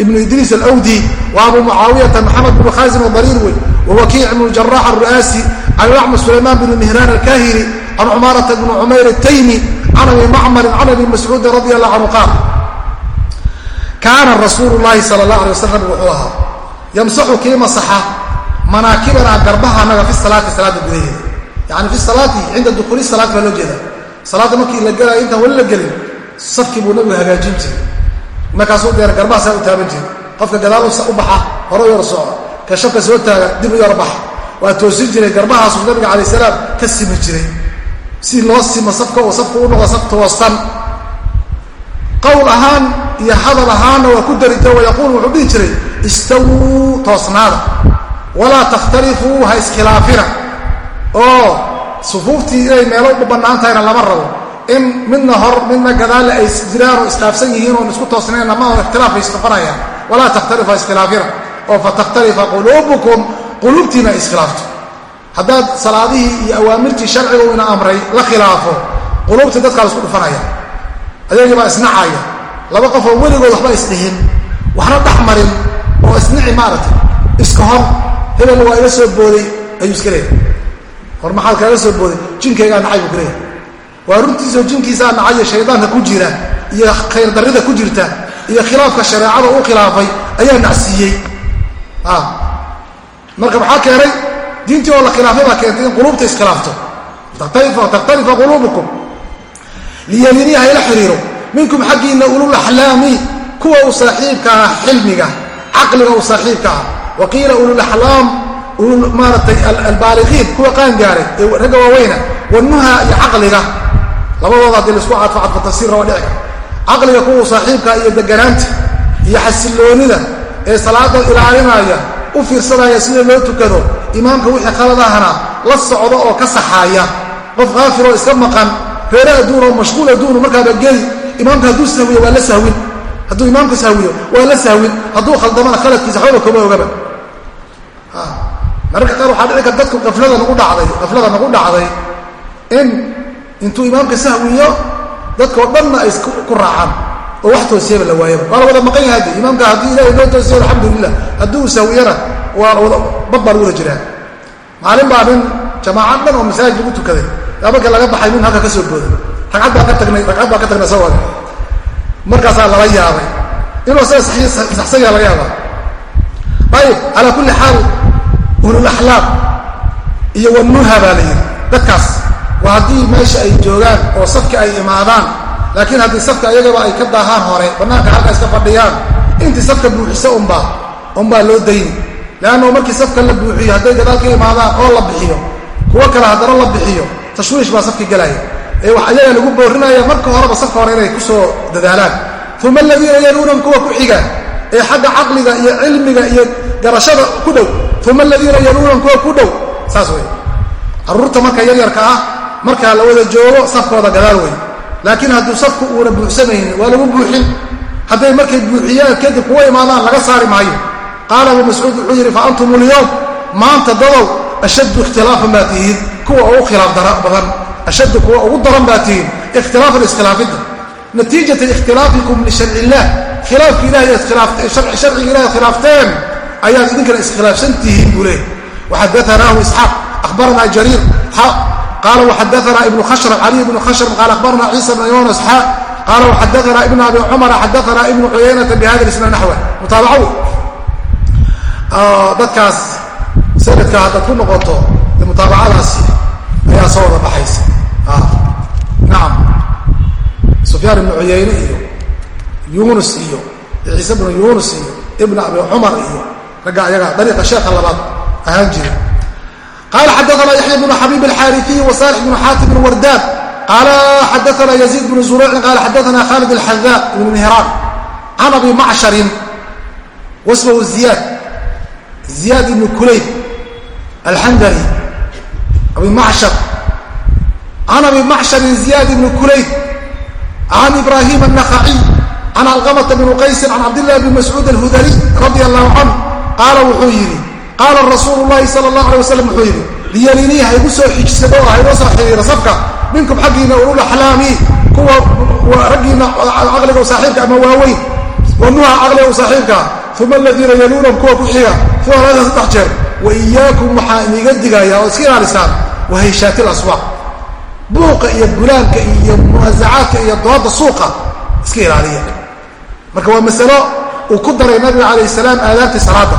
ibnu idriis alawdi wa abu mucaawiyata maxamed bnu khaasim adariir wey wawakiic ibnu jarax aru'aasi can lacma sulaymaan bn mihraan alkahili can cumaarata bni cumayr ataymi can abi macmarin can abi mascuudin radi allah canhu qaal kaana rasuulu llaahi sala allah alay wasalam wuxuu ahaa yamsaxu kii masaxa manaakibanaa garbahanaga fi salaati salaada gudaheeda. Yani fi salaati cinda dukuuli salaat baa loo jeeda salaadda markii la gelaayo intaan weli la gelin safkii buu nabigu hagaajin jiray. Markaasuu deer garbahaasaa u taaban jiray. Qofka gadaal u baxa hore yar socda. Ka soo taaga dib u yar baxa. Waa toosin jiray garbahaasuu nabiga calay salaam ka simi jiray. Si loo simo safka oo safka u noqdo saf toosan qowl ahaan iyo hadal ahaanna waa ku dari jira wayaquul wuxuu dhihi jiray istawuu toosnaada. Walaa takhtalifuu ha iskhilaafina. Oo sufuuftii inay meelo bannaan tahayna lama rabo. In midna hor midna gadaalle ay jiraan oo iskhilaafsan yihiin oon isku toosnaynna ma hor ikhtilaaf ay isnoqonayaan walaa takhtalifu ha iskhilaafina. Oo fatakhtalifa quluubukum quluubtiina iskhilaafto. Haddaad salaadihii iyo awaamirtii sharciga ina amray la khilaafo. Quluubtii dadkaa la isku dhufanaya ayagii baa isnacaya. Laba qofoo weligood waxba isdhihin waxna dhex marin oo isnici maaragtay. Iska hor hebelna waa iga soo booday ayuu iska leeyahay. Hor maxaad kaaga soo booday? Jinkaygaa nacay buu leeyahay. Waa runtiisoo jinkiisaa nacayo shaydaanka ku jira iyo khayr darrida ku jirta iyo khilaafka shareecada u khilaafay ayaa nacsiiyey. Marka maxaa keenay? Diintii oo la khilaafay baa keentay in quluubta iskhilaafto takhtalifa quluubukum liyalini ha ila xiriiro. Minkum xaggiinna ululaxlaami kuwa u saaxiibka ah xilmiga caqliga u saaxiibka ah. Wa qiila ululaxlaam maaratay albaaliqiin kuwa qaangaaray ee ragga waaweyna wanuha iyo caqliga. Labadooda haddii la isku cadfo cadfo tafsiir raba dhici kara caqliga kuwa saaxiibka iyo deganaanta iyo xasiloonida ee salaada ilaalinaya u fiirsanaya sida loo tukado imaamka wixii khaladahana la socdo oo ka saxaaya. Qof kaafiroo iska maqan reere adduun oo mashquul adduunu markaaba geli imaamka hadduu sahwiyo waa la sahwin. Hadduu imaamka sahwiyo waa la sahwin. Hadduu khaldamana khaladkiisa waxbaba koma ogaba. Mararka qaar waxaa dhici kar dadku aflada nagu dhacday qaflada nagu dhacday in intuu imaamka sahwiyo dadkao dhanna ay ku raacaan oo wax toosiyaba la waayaba waa la wada maqan yahay de imaamka haddii ilahay noo toosiyo alxamdulilah haddii uu sahwiyana waa wada bad baa lagula jiraa maalin baa nin marka laga baxay nin halka ka soo booday. Ragcad baan ka tagnay ragcad baan ka tagnay sawag markaasaa lala yaabay. Inuu asaga saxsan yaha laga yaabaa. Ayib calaa kulli xaal ululaxlaam iyo wanuha baa la yidhi. Dadkaas waa haddii meesha ay joogaan oo safka ay imaadaan laakiin haddii safka ayagaba ay ka daahaan hore bannaanka halka iska fadhiyaan intii safka buuxisa unbaa unbaa loo dayni leannahu markii safka la buuxiyo hadday gadaal ka imaadaan oo la bixiyo kuwo kale haddana la bixiyo tashwiish baa safka gelaya ee wax ayaga lagu boorinaya marka horeba safka hore inay ku soo dadaalaan. Uma aladiina yaluunan kuwa ku xiga ee xagga caqliga iyo cilmiga iyo garashada ku dhow. Uma aladiina yaluunan kuwa ku dhow. Saas wey carruurta marka yaryarka ah markaa la wada joogo safkooda gadaal wey laakiin hadduu safku uuna buuxsamaynin waa lagu buuxin. Hadday markay buuxiyaan kadib kuwa imaadaan laga saari maayo. Qaala abu mascuud wuxuu yidhi fa antum ulyoom maanta dadow ashaddu ikhtilaafan baa tihiin kuwa ugu khilaaf badan ashaddu kuwa ugu daran baa tihiin ikhtilaafan iskhilaafidda. Natiijata ikhtilaafikum lisharci illaah khilaafki ilahay sharciga ilahay khilaafteen ayaad idinkana iskhilaafsan tihiin buu leeyay waxadaanaahu isxaaq akhbaranaa jariir qaala waxadaanaa ibnu khashrab cali ibnu khashrab qaala akhbaranaa ciisa bn yunas xa qaala waxadaanaa ibnu abi cumara xadaanaa ibnu cuyaynata bihada isna naxwa mutaabaco dadkaas sanadka haddaad ku noqoto mutaabacadaasi soo wada baxaysa. Nacam sufyaan ibnu cuyayne iyo yunus iyo ciise bnu yunus iyo ibn abi cumar iyo ragga ayaga dariiqa sheekha labaad ahaan jira qaala xadaana yaxya bnu xabiib alxaariiy wa salix bnu xaatim wardaan qaala xadaana yaziid bnu zuraycin qaala xadaana khalid alxadaa ibn mihran. Can abi macsharin wasmahu ziyaad. Ziyaad ibnu kulayb alxandali abi macshar can abi macshari ziyaad ibni kulayd can ibraahim annakhaciy can calqamata bni qaysin can cabdillahi bni mascuud alhudaliy radia allahu canhu qaala wuxuu yidhi qaala rasuulu llahi sala allah alay wasalam wuxuu yidhi liyaliniiha igu soo xijsado oo haygoo soo xidhiira safka minkum xaggiinna ulul axlaami kuwa raggiinna caqliga u saaxiibka ama waaweyn wanuha caqliga u saaxiibkaa uma aladiina yaluunahum kuwa ku xiga uma laa saddex jeer wa iyaakum waxaa iniiga digayaa oo iska ilaalisaan wahayshaatil aswaaq buuqa iyo gulaanka iyo munasacaadka iyo dooda suuqa iska ilaaliya. Marka waa masalo uu ku daray nabiga calayh salaam aadaabtii salaada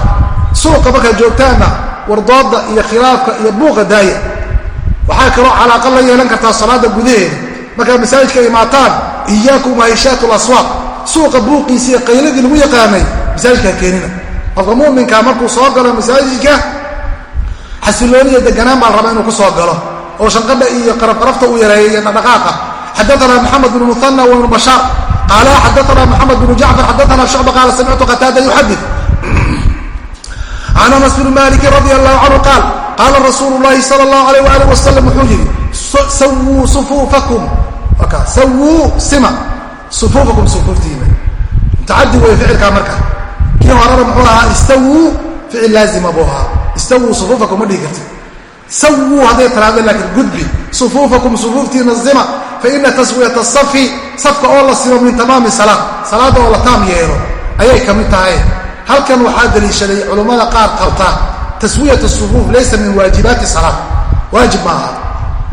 suuqa markaad joogtaanna wardooda iyo khilaafka iyo buuqa daaya. Waxaa kaloo calaaqa la yeelan kartaa salaada gudaheeda. Markaad masaajidka imaataan iyaakum wahayshaat laswaaq suuqa buuqiisi iyo qayladii lagu yaqaanay masaajidkaa keenina. Qofka muminka markuu soo galo masaajidka xasilooniya deganaan baa la rabaa inuu ku soo galo oo shanqadha iyo qarafqarafta uu yareeya iyo dhaqdhaqaaqa. Xadaana maxamed bn muana wa ibnu bashaar qaala xadaana maxamed bnu jacfar xadaana shucba qaala samictu qataada yuxadi can anas bni maliki radi allahu canhu qaal qaala rasuulu llahi sala allahu alayh waalih wasalam wuxuu yidhi sawuu sufuufakum. Sawuu sima sufuufakum sufuuftiina. Mutacadi wey ficilkaa marka. Kii horena muxuu ahaa istawuu ficil laazima buu ahaa. Istawuu sufuufakum sawuu hadday tiraahdo laakiin gudbi sufuufakum sufuuftiina sima faina taswiyata safi safka oo la simo min tamaami salaad salaadda oo la taam yeelo ayay ka mid tahay halkan waxaa daliishaday culummada qaar qabta taswiyat sufuuf laysa min waajibaati salaad waajib ma aha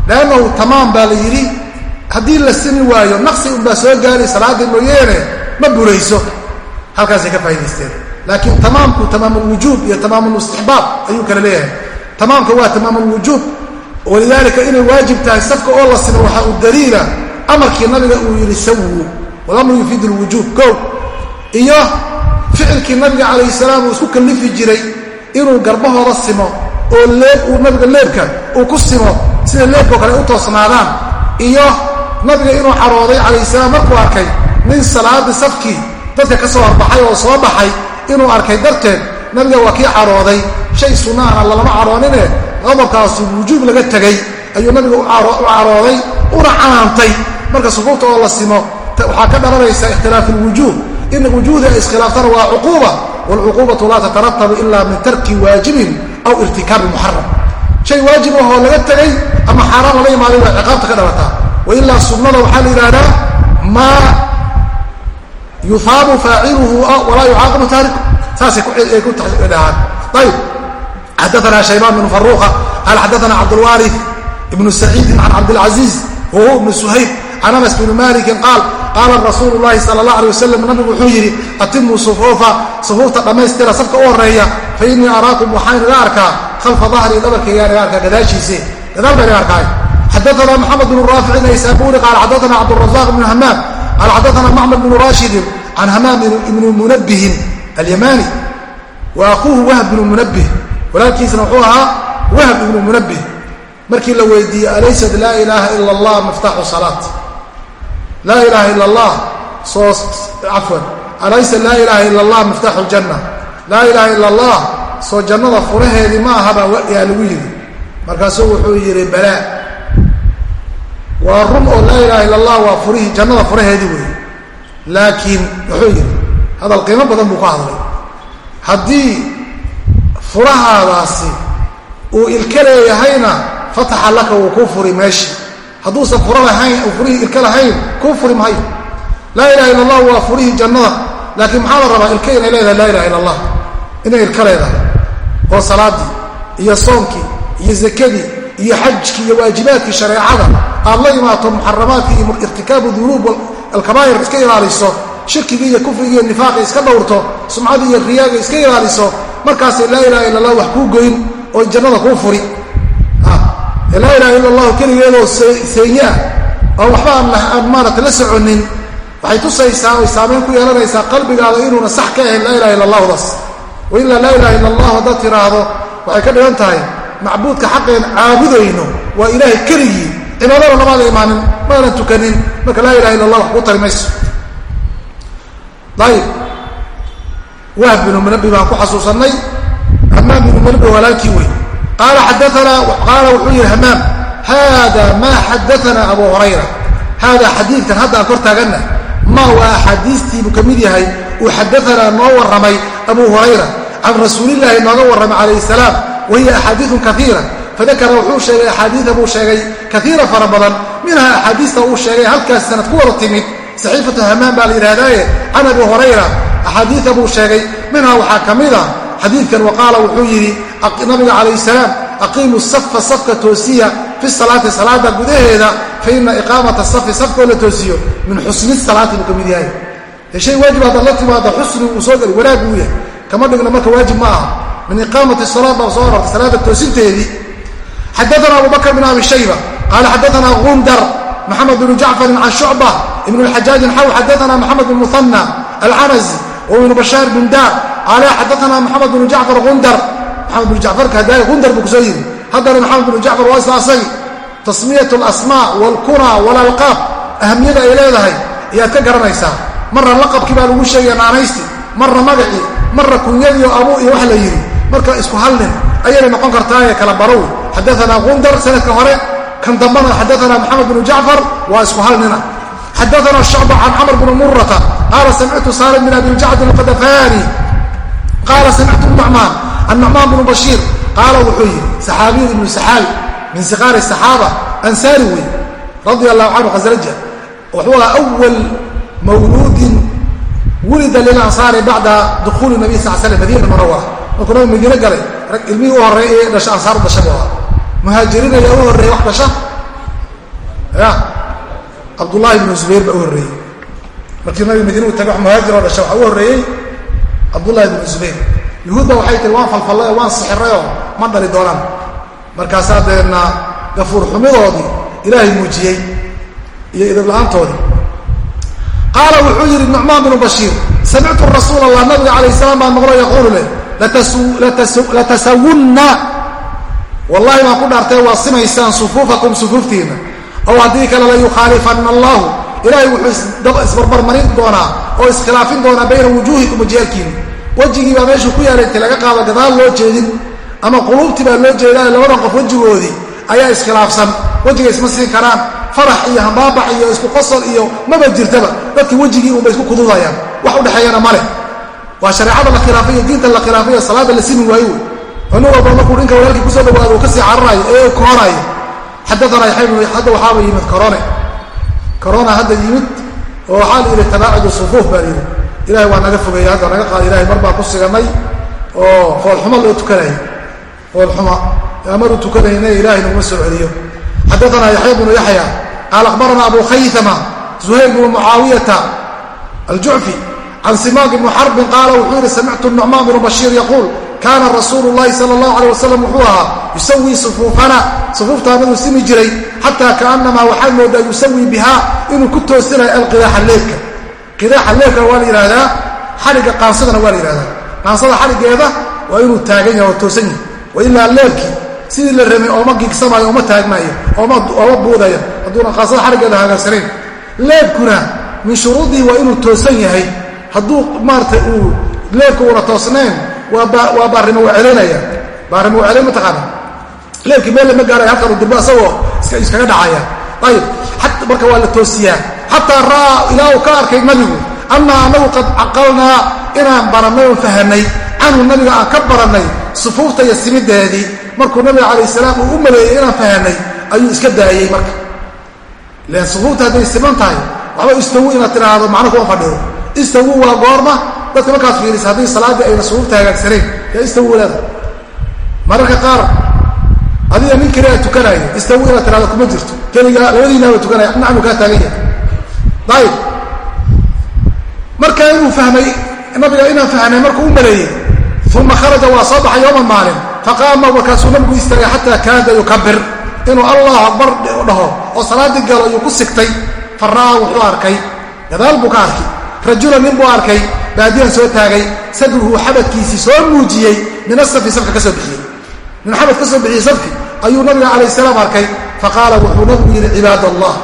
leannahu tamaam baa la yidhi haddii la simi waayo naqsi unbaa soo gaari salaadda mooyeene ma burayso halkaasay ka faa'idaysteen laakiin tamaamku tamaamulwujuub iyo tamaamulistixbaab ayuu kala leeyahay tamaamka waa tamaamulwujuub walidaalika inay waajib tahay safka oo la simo waxaa u daliila amarkii nabiga uu yidhi sawuu walamru yufiid lwujuub ko iyo ficilkii nabiga calayhi salaam uu isku kallifi jiray inuu garbahooda simo oo leeb nabiga leebka uu ku simo sida leebkao kale u toosnaadaan. Iyo nabiga inuu carooday calayhi salaam markuu arkay nin salaadii safkii dadka ka soo horbaxay oo soo baxay inuu arkay darteed nabiga waa kii carooday. Shay sunnaana lalama caroonine. Qodobkaasi wujuub laga tegay ayuu nabiga u carooday una canaantay. Marka sufuufta oo la simo waxaa ka dhalanaysa ikhtilaafu lwujuub in wujuuhda ay iskhilaaftana waa cuquuba. Waalcuquubatu laa tataratabu ila min tarki waajibin aw irtikaabi muxaram shay waajib ahoo laga tegay ama xaaraan lala imaaday baa ciqaabta ka dhalataa wailaa sunnada waxaa la yidhahdaa maa yuhaabu faaciluhu walaa yucaaqabu taariku saasay ku dhahaan. Ayb xadaana shaybaan bnu faruuqa qaala xadaana cabdulwaari ibnu saciidin can cabdilcaziiz wahuwa ibnu suhayb can anas bni malikin qaal qaala rasuulu llahi sala allah alay wasalam nabigu wuxuu yidhi atimuu sufuufa sufuufta dhammaystira safka u horreeya fa innii araakum waxaan inaga arkaa khalfa dahrii dhabarkaygaa inaga arkaa gadaashiise gadaal baa inaga arkaay xadaana maxamed bnu raafic naysaburi qaala xadaana cabdurazaq bnu hamaam qaala xadaana maxmed bnu rashidin can hamaam ibni munabihin alyamani wa akuuhu wahb bnu munabih walaalkiisna wuxuu ahaa wahb ibnu munabih markii la weydiiyey alaysat laa ilaaha ila allah miftaxu salaat. Laa ilaaha ila allah soo cafwan alaysa laa ilaaha ila allah miftaxu ljanna laa ilaaha ila allah soo jannada furaheedii ma ahaba yaa lagu yidhi. Markaasuu wuxuu yidhi balaa. Waa run oo laa ilaha ila allah waa furihii jannada furaheedii weeye. Laakiin wuxuu yidhi hadal qiimo badan buu ka hadlay. Haddii furahaadaasi uu ilka leeyahayna fataxa laka wuu kuu furi meeshi. Hadduusan furihii ilka lahayn kuu furi maayo laa ilaha illa allah waa furihii jannada. Laakiin maxaa la rabaa ilka inay leedahay laa ilaha illa allah inay ilka leedahay. Oo salaadii iyo soonkii iyo zakadii iyo xajkii iyo waajibaadkii shareecada aad la imaato muxaramaadkii iyo irtikaabu dunuub alkabaa'ir iska ilaaliso shirkigii iyo kufrigii iyo nifaaqii iska dhowrto sumcadii iyo riyaaga iska ilaaliso markaasay laa ilaha illa allah wax kuu goyn oo jannada kuu furi. Laa ilaha illa allahu keligeedoo seenya oo waxba aan maarata la soconin waxay tusaysaa oy saamayn ku yeelanaysaa qalbigaada inuuna sax ka ahayn laa ilaha illa allahdaas wailaa laa ilaha illa allah haddaad tiraahdo waxay ka dhigan tahay macbuudka xaqeen caabudayno waa ilaahay keligii cibaadada lamaada imaanin maanan tukanin marka laa ilaha illa allah wax kuu tari mayso ayib wahb binu munabi baan ku xasuusannay. Hamaam binu munabi walaalkii wey qaala wuxuu yihi hamaam haada maa xadaana abu hurayra. Haada xadiidkan haddaan kor taaganna ma waa axaadiistiibuu ka mid yahay uu xadaanaa noo warramay abu hurayra. Can rasuulillaahi nooga warramay calayhi salaam wa hiya axaadiiun kaiira fadakara wuxuu sheegay axaadiia buu sheegay kaiira fara badan. Minha axaadiista uu sheegay halkaas sanad ku wada timid saxiifatu hamaan baa la yidhahdaaye can abi hurayra axaadiia buu sheegay minha waxaa ka mid a xadiidkan wa qaala wuxuu yidhi nabiga calayh salaam aqiimu safa safka toosiya fi salaati salaada gudaheeda fa ina iqaamata safi safkoo la toosiyo min xusni salaati buu ka mid yahay. Shay waajib haddaad la timaado xusni uu soo geli wanaag buu yahay. Kama dhigno marka waajib ma aha. Min iqaamati salaad baa soo arortay salaada toosinteedii. Xadaana abu bakr bn abi shayba qaala xadaana gundar maxamed bnu jacfarin can shucba ibn xajaajin xaw xadaana maxamed bn muhana alcanazi wa ibnu bashaar bin daar qaala xadaana maxamed bnu jacfar gundar maxamed bnu jacfarka hadaaya gundar buu ku soo yiri haddana maxamed bnu jacfar waa isla asagi tasmiyat alasmaa waalkuna walalqaab ahamiyada ay leedahay ayaad ka garanaysaa marna laqabkii baa lagu sheegaya naanaysti marna magacii marna kunyadiio abuu iyo wax la yidhi marka isku hallin kan dambana xadaanaa maxamed bnu jacfar waa isku hal nina xadaana shacba can camr bni murata qaala samictu saalim bin abi jacdin alqadafani qaala samictu nucmaan an nucmaan bnu bashiir qaala wuxuu yidhi saxaabiyun ibnu saxaabi min siqaari saxaaba ansaari wey radia allahu canhu khasraja wuxuu ahaa awal mawluudin wulida lilansaari bacda dukuuli nabiy sal slam madiina munawara markuu nabi madiine galay rag ilmihii u horreey ee dhasha ansaar u dhasha buu ahaa muhaajiriin ayaa u horreeyey wax dhasha? Ya. Cabdullaahi ibnu zubayr baa u horreeyey markii nabi madiine u tagay wax muhaajir oo dhasha waxaa u horreeyey cabdullahi ibnu zubayr. Yuhuudba waxay tiri waan falfallay waan sixirayoo ma dhali doonaan. Markaasaa deedna gafuur xumidoodii ilaahay muujiyey iyo idibla-aantoodii qaala wuxuu yidhi nucmaan bnu bashiir samictu rasuul allah nabiga calayh salaam baan maqlo yaquulu leh latasawunna wallahi baan ku dhaartee waa simaysaan sufuufakum sufuuftiinna ow haddii kale la yukhaalifanna allahu. Ilaahay wuxuu isbarbarmarin doonaa oo iskhilaafin doonaa bayna wujuuhikum wajiyaalkiina wejigii baa meeshuu ku yaalay inti laga qaado gadaal loo jeedin ama quluubtii baa loo jeedaa labadan qof wejigoodii ayaa iskhilaafsan wejiga isma siin karaan farax iyo hambaabax iyo isku qosol iyo maba jirtaba. Dadka wejigii unbay isku kududayaan. Wax udhexeeyana male waa shareecada la khilaafayo diinta la khilaafayo salaada la simi waayo walba markuu ninka walaalkii ku soo dhawaado uu ka sii cararayo ee kohonayo xadaana yaxya hadda waxaaba yimid corone corona hadda yimid oo waxaa la yidhi tabaacudu sufuuf baa layidhi ilahay waa naga fogeeyey hadda naga qaada ilahay mar baan ku siganay oo foolxumo loo tukanayay. Foolxuma amaru tukanayna ilahay naguma soo celiyo. Xadaana yaxya bnu yaxya qaal akhbarana abu khayama zuhayr bnu mucaawiyata aljucfi can simaaq ibni xarbin qaala wuxuu yidhi samictu nucmaan bnu bashiir yaquul kaana rasuulu llahi sala allahu alay wasalam wuxuu ahaa yusawii sufuufana. Sufuuftaanaduu simi jiray xataa kaanamaa waxaad moodaa yusawii bihaa inuu ku toosinayo alqidaaxa leebka qidaaxa leebkana waa la yidhahdaa xadhigga qaansadana waa la yidhahdaa qaansada xadhiggeeda waa inuu taagan yahay oo toosan yahay. Wa ilaa leebkii sidii la ramay ooma giigsamaayo ooma taagmaayo ooma buudayo hadduuna qaansada xadhiggeeda hagaagsanayn leebkuna min shuruudihi waa inuu toosan yahay. Hadduu maaratay uu leebka uuna toosnayn waa baarimo celinaya baarimo celin mataqaana leebkii meel lama gaaraya halkan uu durbo isagoo iskaga dhacaya. Ayib. Marka waa la toosiyaa. Xataa ra'aa ilaa uu ka arkay nabigu annaa anagu qad caqalnaa inaan barannay oon fahanay. Canhu nabiga aan ka barannay sufuufta iyo simideedii. Markuu nabiga calayh salaam uu u maleeyey inaan fahanay ayuu iska daayey marka. Ilan sufuufta hadday siman tahay waxba istawu inaad tidhaahdo macno kuma fadhido istawu waa goorma dadka markaad fiirisa haddii salaaddii ayna sufuufta hagaagsanayn yaa istawu leeda mararka qaar adiga nin keliyaa tukanaayo istawu inaad tirahdo kuma jirto. Keligaa labadiinaaba tukanaya dhinacnu kaa taagan yahay. Ayib marka inuu fahmay nabiga inaan fahnay markuu u maleeyey uma kharaja waa soo baxay yooman maalin faqaama markaasuu nabigu istaagay xataa kaada yukabir inuu allahu akbar dhaho oo salaaddii galo ayuu ku sigtay fa ra'aa wuxuu arkay gadaal buu ka arkay rajulan nin buu arkay baadiyan soo taagay sadruhu xabadkiisii soo muujiyey min asafi safka ka soo bixiyey. Nin xabad ka soo bixiyey safki ayuu nabiga calayh salaam arkay faqaala wuxuu nabigu yidhi cibaad allah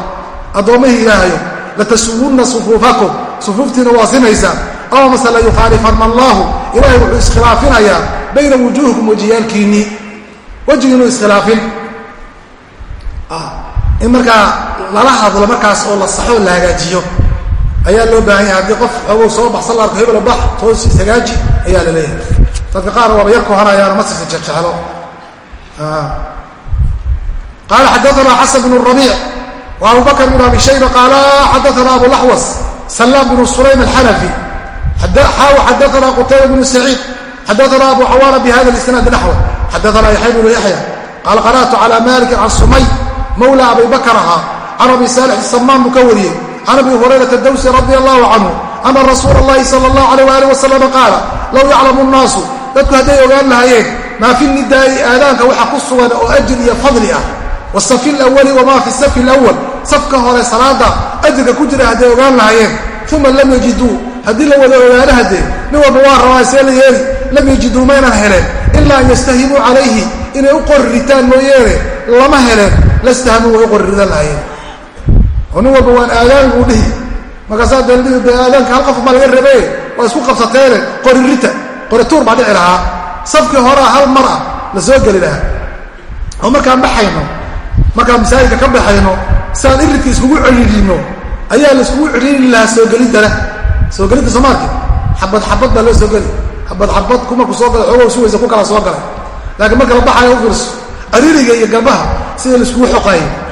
addoommihii ilaahayo latasuwunna sufuufakum sufuuftiina waa sinaysaan aw mase la yukhaalifanna allaahu ilaahay wuxuu iskhilaafinayaa bayna wujuuhikum wejiyaalkiinnii inuu iskhilaafin in markaa lala hadlo markaas oo la saxo la hagaajiyo ayaa loo baahan yahay. Haddii qof xoogow soo baxsan la arko hebelo bax toos ishagaaji ayaa la leeyahay. Dadka qaar waaba yar kohanayaano masirka jecjeclo qaala xadaana xasan bn rabiic wa abu bakr bn abi shayba qaala xadaana abu laxwas salaam bn sulaym alxanafi xaaw xadaana qutayba bn saciid xadaana abu cawaana bihada isnaad naxw yaxya bnu yaxya qaala qara'tu cala maliki can sumay mawla abi bakr ahaa can abi saalix samaan buu ka wariyey can abi hurayrata dawsi radi allahu canhu ana rasuula اllahi sala اllahu alayh ali wasalam qaala low yaclamu nnaasu dadku hadday ogaan lahaayeen maa fi nidaa'i aadaanka waxa ku sugan oo ajir iyo fadli ah. wasafi lawali wamaa fi safi lawal safka hore salaada ajirka ku jira hadday ogaan lahaayeen. uma lam yajiduu haddii la wada ogaano haddee nin walba waa rabaa see la yeeli lam yajiduu maynan heleen ilaa an yastahimuu calayhi inay u qori ritaan mooyeene lama heleen lastahmuu way u lahaayeen oo nin walba waan aadaan buu dhihi. Markaasaa dee de aadaanka hal qof ma laga rabe waa isku qabsateene qori rita. Qori tuur baa dhici lahaa. Safkii horea hal mar ah la soo geli lahaa. Oo markaan baxayno markaan masaajidka ka baxayno si aan iskugu celiidino ayaa la iskugu celiili lahaa soogelintana soo gelinta soomaalka xabad xabad baa loo soo geli. Xabad xabad ku markuu soo gala xoogow sugaysa ku kala soo galay. Laakiin marka la baxayo u aririga iyo garbaha sida la iskugu xoqaayay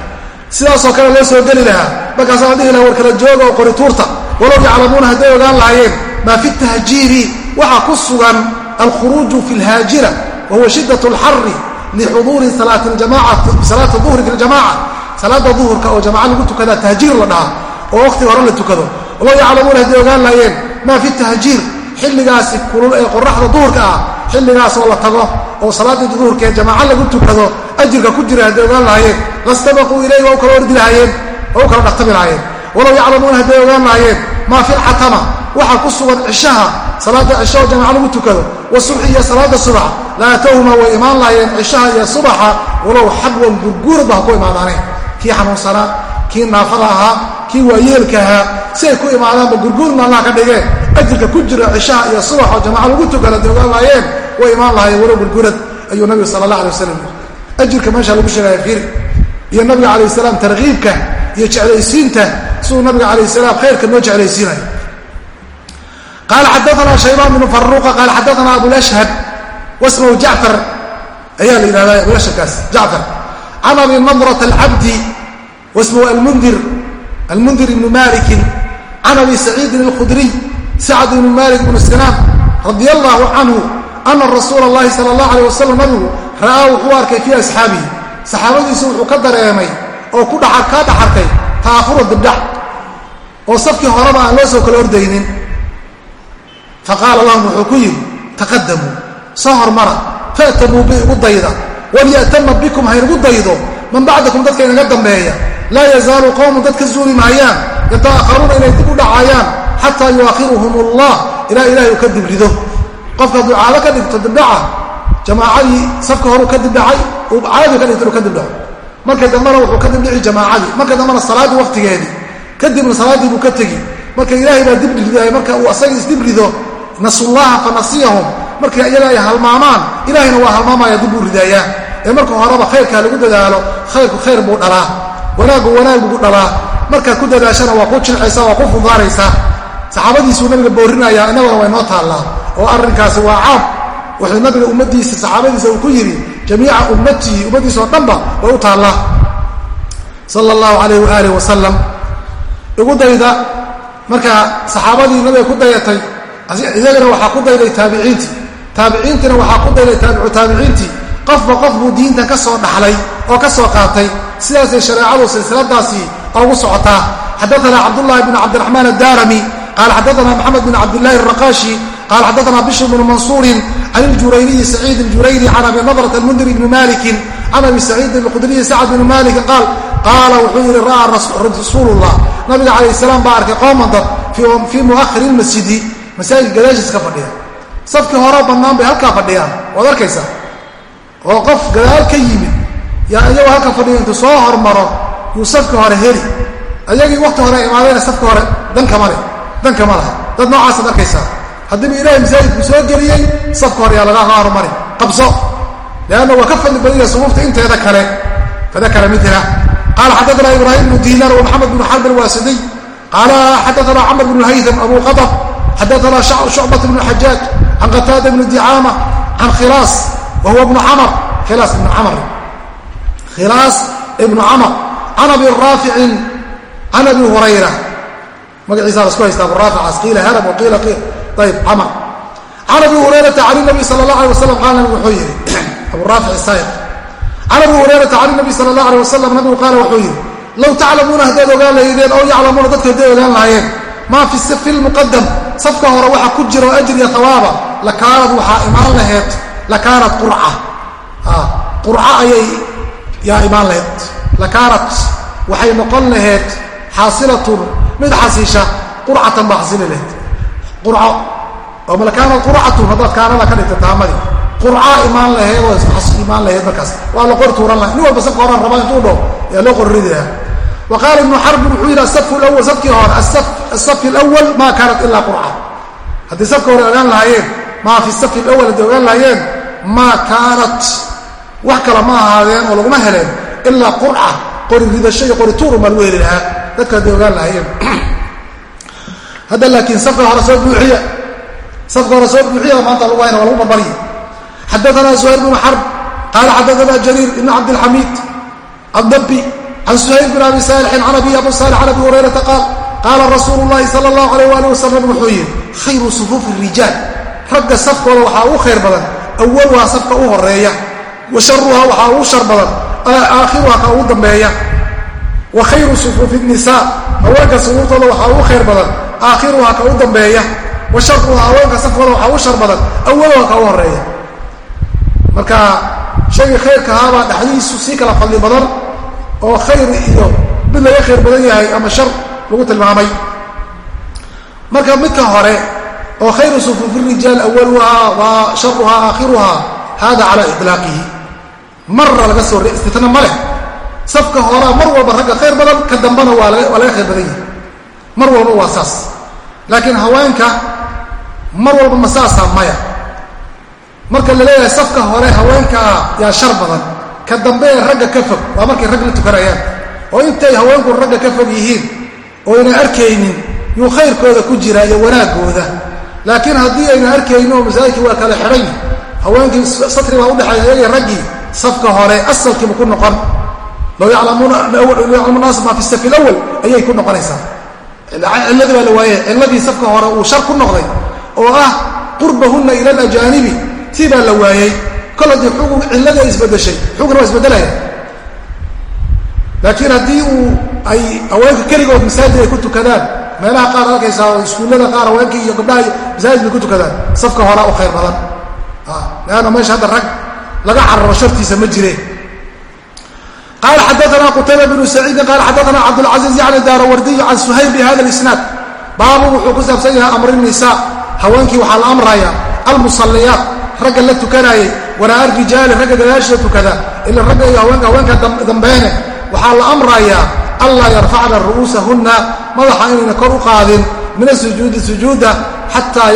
sidaasoo kale loo soo geli lahaa. Markaasaa la dhihi laha war kala jooga oo qori tuurta. Walow yaclamuuna hadday ogaan lahaayeen maa fi tahjiiri waxaa ku sugan alkhuruuju fi lhaajira wahuwa shiddat alxari lixuduuri salaati duhri fi ljamaca salaada duhurka oo jamaca lagu tukadaa tahjiir la dhahaa oo waqtiga hore la tukado. Walow yaclamuuna hadday ogaan lahaayeen maa fi tahjiir xilligaasi kulul ee qoraxda duhurka ah xilligaas oo la tago oo salaadii duhurka ee jamaaco lagu tukado ajirka ku jira hadday ogaan lahaayeen lastabaquu ilayhi waa u kala ordi lahaayeen waa u kala dhaqtami lahaayeen. Walow yaclamuuna hadday ogaan lahaayeen maa fi lcatama waxaa ku sugan cishaha salaada cisho oo jamaco lagu tukado wasubxi iyo salaada subax la atowhuma way imaan lahaayeen cishaha iyo subaxa walow xabwan gurguurad ba ha ku imaadaaneen kii xanuunsanaa kii naafada ahaa kii waayeelka ahaa si ay ku imaadaanba gurguurna allah ka dhigeen ajirka ku jira cishaha iyo subax oo jamaco lagu tukado hadday ogaan lahaayeen way imaan lahaayeen walow gurgurad ayuu nabigu sala allah alay wasalam ajirka meesha lagu sheegaya fiiri iyo nabiga calayh salaam tarkiibka iyo jeclaysiinta siduu nabiga calayh salaam khayrka noo jeclaysiinayo qaala xadaana shaybaan bnu faruuqa qaala xadaana abulashhab wasmahu jacfar ayaa la yidhahda abulashhabkaas jacfar. Can abi nadrata alcabdi wasmahu almundir almundir ibnu malikin can abi saciidin alkhudriy sacd ibnu malik ibnu sinaan radia allaahu canhu ana rasuula allahi sala allah aleh wasalam nabigu ra'aa wuxuu arkay fii asxaabihi saxaabadiisu wuxuu ka dareemay oo ku dhaca ka dhaxarkay ta'ahura dibdhac oo safkii horeba aan loo soo kala ordaynin faqaala lahum wuxuu ku yidhi taqadamuu soo hormara bi igu dayda walya'tama bikum ha daydo man bacdakum dadka inaga dambeeya laa yazaalu qowmun dad ka zuuli maayaan yataakharuuna inay dib u dhacayaan xataa yuakhiruhum allah ilaa ilahay uu ka dibrido qofka hadduu ka dhigto dibdhaca jamaacadii safka horuu ka dibdhacay caadadu ka dhigto inuu ka dibdhaco marka dambena wuxuu ka dibdhici jamaacadii marka dambena salaaddii waqtigeedii kadibna salaaddii buu ka tegi. Marka ilaahay baa dibridaya marka uu asaga isdibrido nasullaha fa nasiyahum. Markii iyaga ay halmaamaan ilaahayna waa halmaamaya dib buu ridaayaa ee marka horeba khayrkaa lagu dadaalo khayrku khayr buu dhalaa wanaaggu wanaag buu dhalaa. Markaad ku dadaashana waa ku jincaysaa waa ku fudaanaysaa saxaabadiisuu nabiga boorinayaa innaguna way noo taallaa oo arrinkaasi waa caam. Wuxuu nabiga ummadiisa saxaabadiisa uu ku yidhi jamiica ummatihi ummaddiisa oo dhanba way u taallaa sala allahu calayh waaalih wasalam igu dayda markaa saxaabadii nabiga ku dayatay iyagana waxaa ku dayday taabiciintii. Taabiciintiina waxaa ku dayday taabicu taabiciintii qofba qof buu diintan ka soo dhaxlay oo ka soo qaatay. Sidaasay shareecadu silsiladaasi ugu socotaa. Xadaana cabdullahi bn cabdiraxmaan addarami qaala xadaana maxamed bn cabdillahi araqaashi qala xadaana bishr bnu mansuurin can iljurayniyi saciid iljurayni can abi nadrat almundir bni malikin can abi saciid alkhudriyi sacd bni malikin qaal qaala wuxuu yidhi ra'aa rasuulullah nabiga calayh salaam baa arkay qooman dad fii muahiri lmasjidi masaajid gadaashiis ka fadhiya. Safkii hore bannaan bay halkaa fadhiyaan. Waad arkaysaa oo qof gadaal ka yimid yaa iyagoo halka fadhiya intuu soo hormaro yuu safkii hore heli. Ayagii wakti hore imaadayna safki hore dankama leh dankama laha. Dad noocaasaad arkaysaa. Haddiiba ilaahay masaajidku soo geliyey safka hore yaa laga hormari qabso. Lanna waa ka fadli badan yahay sufuufta inteeda kale. Fadakara mila qaala xadaana ibrahim bnu dinar wamaxamed bnu xarb alwaasidiy qaala xadaana camr bnu haytham abu qadr xadaana shucbat bnu xajaaj. Can qataada bni dicaama. Can khilaas wa huwa bnu camr khilaas ibnu camr khilaas ibnu camr can abi raaficin can abi hurayra magaciisa lasku haysta abu raaficaas qiila harab waqiila ayb camr can abi hurayrata can nabi sala allah alay wasalam qaala nabigu wuxuu yidhi abu raafic sayq can abi hurayrata can nabi sala allah alay wasalam nabigu qaala wuxuu yidhi low taclamuuna haddaad ogaan lahaydeen ow yaclamuuna dadku hadday ogaan lahaayeen maa fi safi lmuqadam safka hore waxa ku jira oo ajriya hawaaba lakaanad waxaa imaan laheed lakaanat qurca. Qurca ayay yaa imaan laheyd lakaanat waxay noqon laheed xaasilatun mid xasiisha qurcatan baa xasili laheyd qurco oo malakaanad qurcatun haddaad kaanada ka dhigta taamadii qurcaa imaan laheed oo imaan laheyd markaas. Waa la qor tuuran laha nin walba safka horan rabaa intuu dho yaa loo qorridi lahaa. Wa qaala ibnu xarbin wuxuu yidhi asafu lawal safkii hore asafi alawal maa kaanat ilaa qurca. Haddii safka hore ogaan lahaayeen maa fi safi alawal hadday ogaan lahaayeen maa kaanat. Wax kale ma ahaadeen oo laguma heleen ilaa qurca qori ridasho iyo qori tuurun baa lagu heli lahaa. Dadka hadday ogaan lahaayeen. Hadda laakiin safka hore soo buuxiya safka hore soo buuxiya maanta lagu hayna waa lagu barbaryi xadaana suhayr bnu xarb qaala xadaana jariir ibn cabdilxamiid addabi can suhayl bin abi saalixin can abi abu saalix can abi hurayrata qaal qaala rasuulu llahi sala allahu alayh waali wasalam wuxuu yidhi khayru sufuufi rijaal ragga safkooda waxaa ugu khayr badan awaluhaa safka u horreeya wa sharuhaa waxaa ugu shar badan aakhiruhaa ka ugu dambeeya. Wa khayru sufuufi nisaa haweenka sufuuftooda waxaa ugu khayr badan aakhiruhaa ka u dambeeya. Wa sharuhaa haweenka safkooda waxaa ugu shar badan awaluhaa ka u horreeya marka shayga khayrkahaabaa dhexdiisu sii kala fadli badan oo khayr iyo mid laga khayr badan yahay ama shar lagu tilmaamay. Marka midka hore oo khayru sufuufi rijaal awaluhaa wa sharuhaa aakhiruhaa hada calaa iطlaaqihi marra laga soo istitna ma leh. Safka horaa mar walba ragga khayr badan ka dambana waa laga khayr badan yahay. Mar walba waa saas. Laakiin haweenka mar walba ma saasa maya. Marka la leeyahay safka hore haweenkaa yaa shar badan. Ka dambe ee ragga ka fog waa markay rag la tukanayaan. Oo intay haweenku ragga ka fog yihiin oo ayna arkaynin yuu khayrkooda ku jiraa iyo wanaaggooda laakiin haddii ayna arkaynin oo masaajidkii waa kala xidhan haweenkii satri baa udhexeeya ayagii raggii. Safka hore asalkiiba ku noqon. Low yaclamu naas maa fi safi lawal ayay ku noqonaysaa. Cilladii baa la waaye cilladii safka hore uu shar ku noqday oo ah qurbahunna ila alajaanibi tii baa la waayey kol haddii xugun cilladii ay isbedeshay xuguna waa isbedelaya laakiin haddii uu ay haweenka keligood masaajid ay ku tukadaan meelaha qaar arkaysaa oo iskuullada qaar haweenkii iyo gabdhaha masaajid bay ku tukadaan. Safka horaa u khayr badan. Leanna meesha hadda rag laga cararo shartiisa ma jireen qaala xadaana qutayba bnu saciidin qaala xadaana cabdulcaziiz yacni daarawardiy can suhayl bi hada isnaad baabu wuxuu ku saabsan yahay amri nisaa haweenkii waxaa la amraya almusalliyaat ragga la tukanaayay waraa rijaali ragga gadaashida tukada ila ragga iyo haweenka haweenka dambeene. Waxaa la amrayaa anlaa yarfacna ru'uusahunna madaxa inayna kor u qaadin min asujuudi sujuuda xataa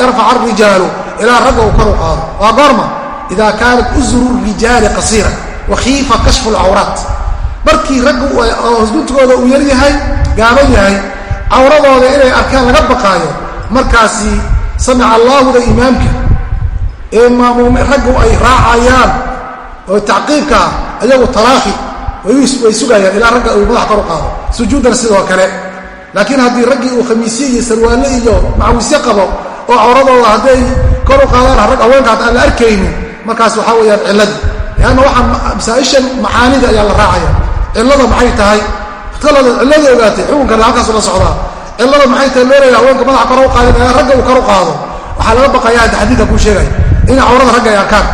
yarfaca arijaalu ilaa ragga uu kor u qaado waa goorma ida kaanat usru rijaali qasiira wa khiifa kashfu lcawraat markii raggu hosguntigooda uu yar yahay gaaban yahay cawradooda inay arkaan laga baqaayo markaasi samica allaahuda imaamka ee raggu ay raacayaan oo tacqiibka ah ayagu talaakhi way sugayaan ilaa ragga uu madax kor u qaado. Sujuuddana sidoo kale. Laakiin haddii raggii uu khamiisye iyo sarwaalle iyo macawisye qabo oo cawradooda hadday kor u qaadaan rag haweenka haddaan la arkaynin markaas waxaa weeyaan cilladii leanna waxaa masaa-ishan macaanida ayaa la raacaya. Cillada maxay tahay? Kalada cillada ogaatay xukunkana halkaasu la socdaa. Cillada maxay tahay? Loo leeya haweenka madaxa kor u qaadin ilaa ragga uu kor u qaado. Waxaa laga baqaya hadda xadiidka kuu sheegaya inay cawrada ragga ay arkaan.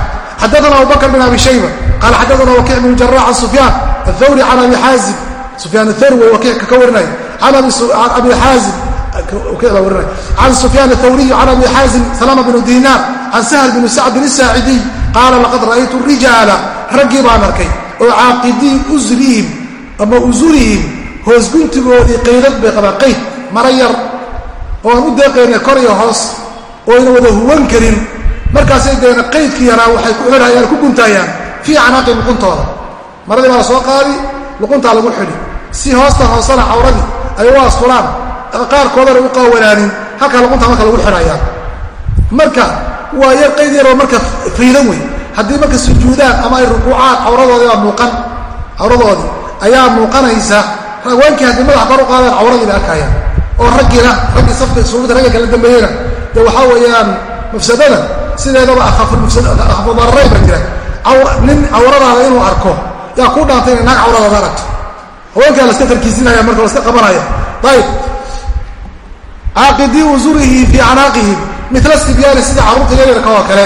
Xadaana abubakr bin abi shayba qaala xadaana wakiic bn jarax can sufyaan athawri can abi xaazim sufyaan athawri way wakiicka ka warinaya can abi xaazim can sufyaan athawriy can abi xaazim salama bnu dinaar can sahl bn sacdin isaacidiy qaala laqad ra'aytu rijaala raggii baan arkay oo caaqidii usrihim ama usurihim hoos guntigoodii qaydad bay qabaan qayd mara yar oo aan u deeqayna kor iyo hoos oo ayna wada huwan karin markaasay deena qaydkii yaraa waxay ku xidhayaan maradii baa la soo qaadi luquntaa lagu xidhi. Si hoosta hoosana cawradii ay u astulaan qaarkoodana u qaawanaanin halkaa luqunta marka lagu xidhayaa. Marka waa yar qayd yaroo marka faydan wey haddii marka sujuudaan ama ay rukuucaan cawradoodii baa muuqan cawradoodii ayaa muuqanaysa. Haweenkii haddii madaxa kor u qaadaan cawradii bay arkayaan oo raggiina raggii safka suuda ragga kala dambeeyeyna. Dee waxaa weeyaan mafsadada sideedaba akhafudararay baa jira. Nin cawradaada inuu arko yaa ku dhaantay inay naag cawradaada aragto haweenkaa laska tarkiisinaya marka laska qabanaya. Ayib caaqidii usurihi fii canaaqihim mila sibyaani sida carruurta yaryarka oo kale.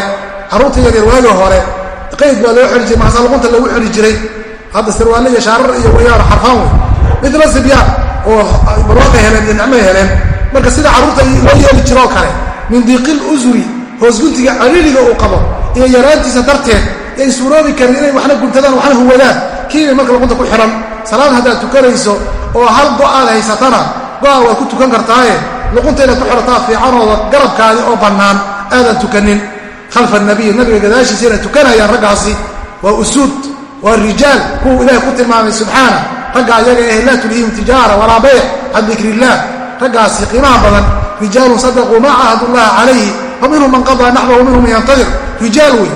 Carruurta yaryar waagi hore. Qayd baa loo xeli jiray maxaasa luqunta lagu xeli jiray. Hadda iyo shaarar iyo wayaano xarfaan wey mila sibyaan oo barwaaqay heleen iyo nicmay heleen. Marka sida carruurta loo yeeli jiroo kale min diiqil usuri hoosguntiga cariiriga uu qabo iyo yaraantiisa darteed yan suuroobi karin inay waxna guntadaan waxna huwadaan. Kiibay marka luqunta ku xidhan salaad haddaad tukanayso oo hal go'aad haysatana go-a waad ku tukan kartaaye. Luqunta inaad ku xidhataa fiicanooda garabkaadi oo bannaan aadan tukanin. Khalfa nabiy nabiga gadaashiisa inay tukanayaan raggaasi. Waa usuud waa rijaal kuwa ilahay ku tilmaamay subxaana. Ragga ayaga eh laa tulhiihim tijaara walaa bayc can dikri illaah raggaasi qiimaha badan rijaalun sadaquu maa cahadu llaha calayhi fa minhum man qadaa naxbahu minhum yantadir. Rijaal wey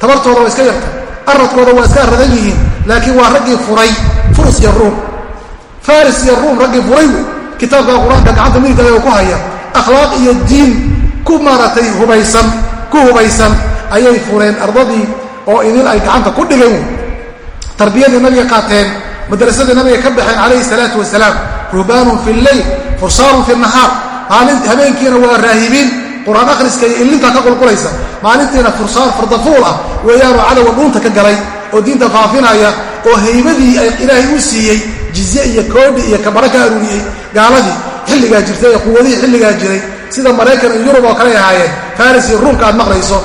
tabartooda waa iska yarta aradkooda waa iska aradan yihiin laakiin waa raggii furay furs iyo ruum. Faris iyo ruum raggii furay kitaabka qur'aanka gacanta midigtaada ku haya akhlaaq iyo diin ku maaragtay hubaysan ku hubaysan ayay fureen ardadii oo idin ay gacanta ku dhigeen tarbiyadii nabiga qaateen madrasadii nabiga ka baxeen calayhi salaatu wasalaam ruhbaanun fi lleyl fursaanun fi nahaar habeenkiina waa raahibiin qur'aan akhriska iyo illintaa ka qulqulaysa. Maalintiina fursaan fardafuul ah weeyaanoo cadowga dhuunta ka galay oo diinta faafinaya oo haybadii ay ilaahay u siiyey jizye iyo koodhi iyo kabaro ka aruuriyey gaaladii xilligaa jirtay ee quwadihii xilligaa jiray sida maraykan iyo yurub oo kale ahaayeen faris iyo ruumka aad maqlayso.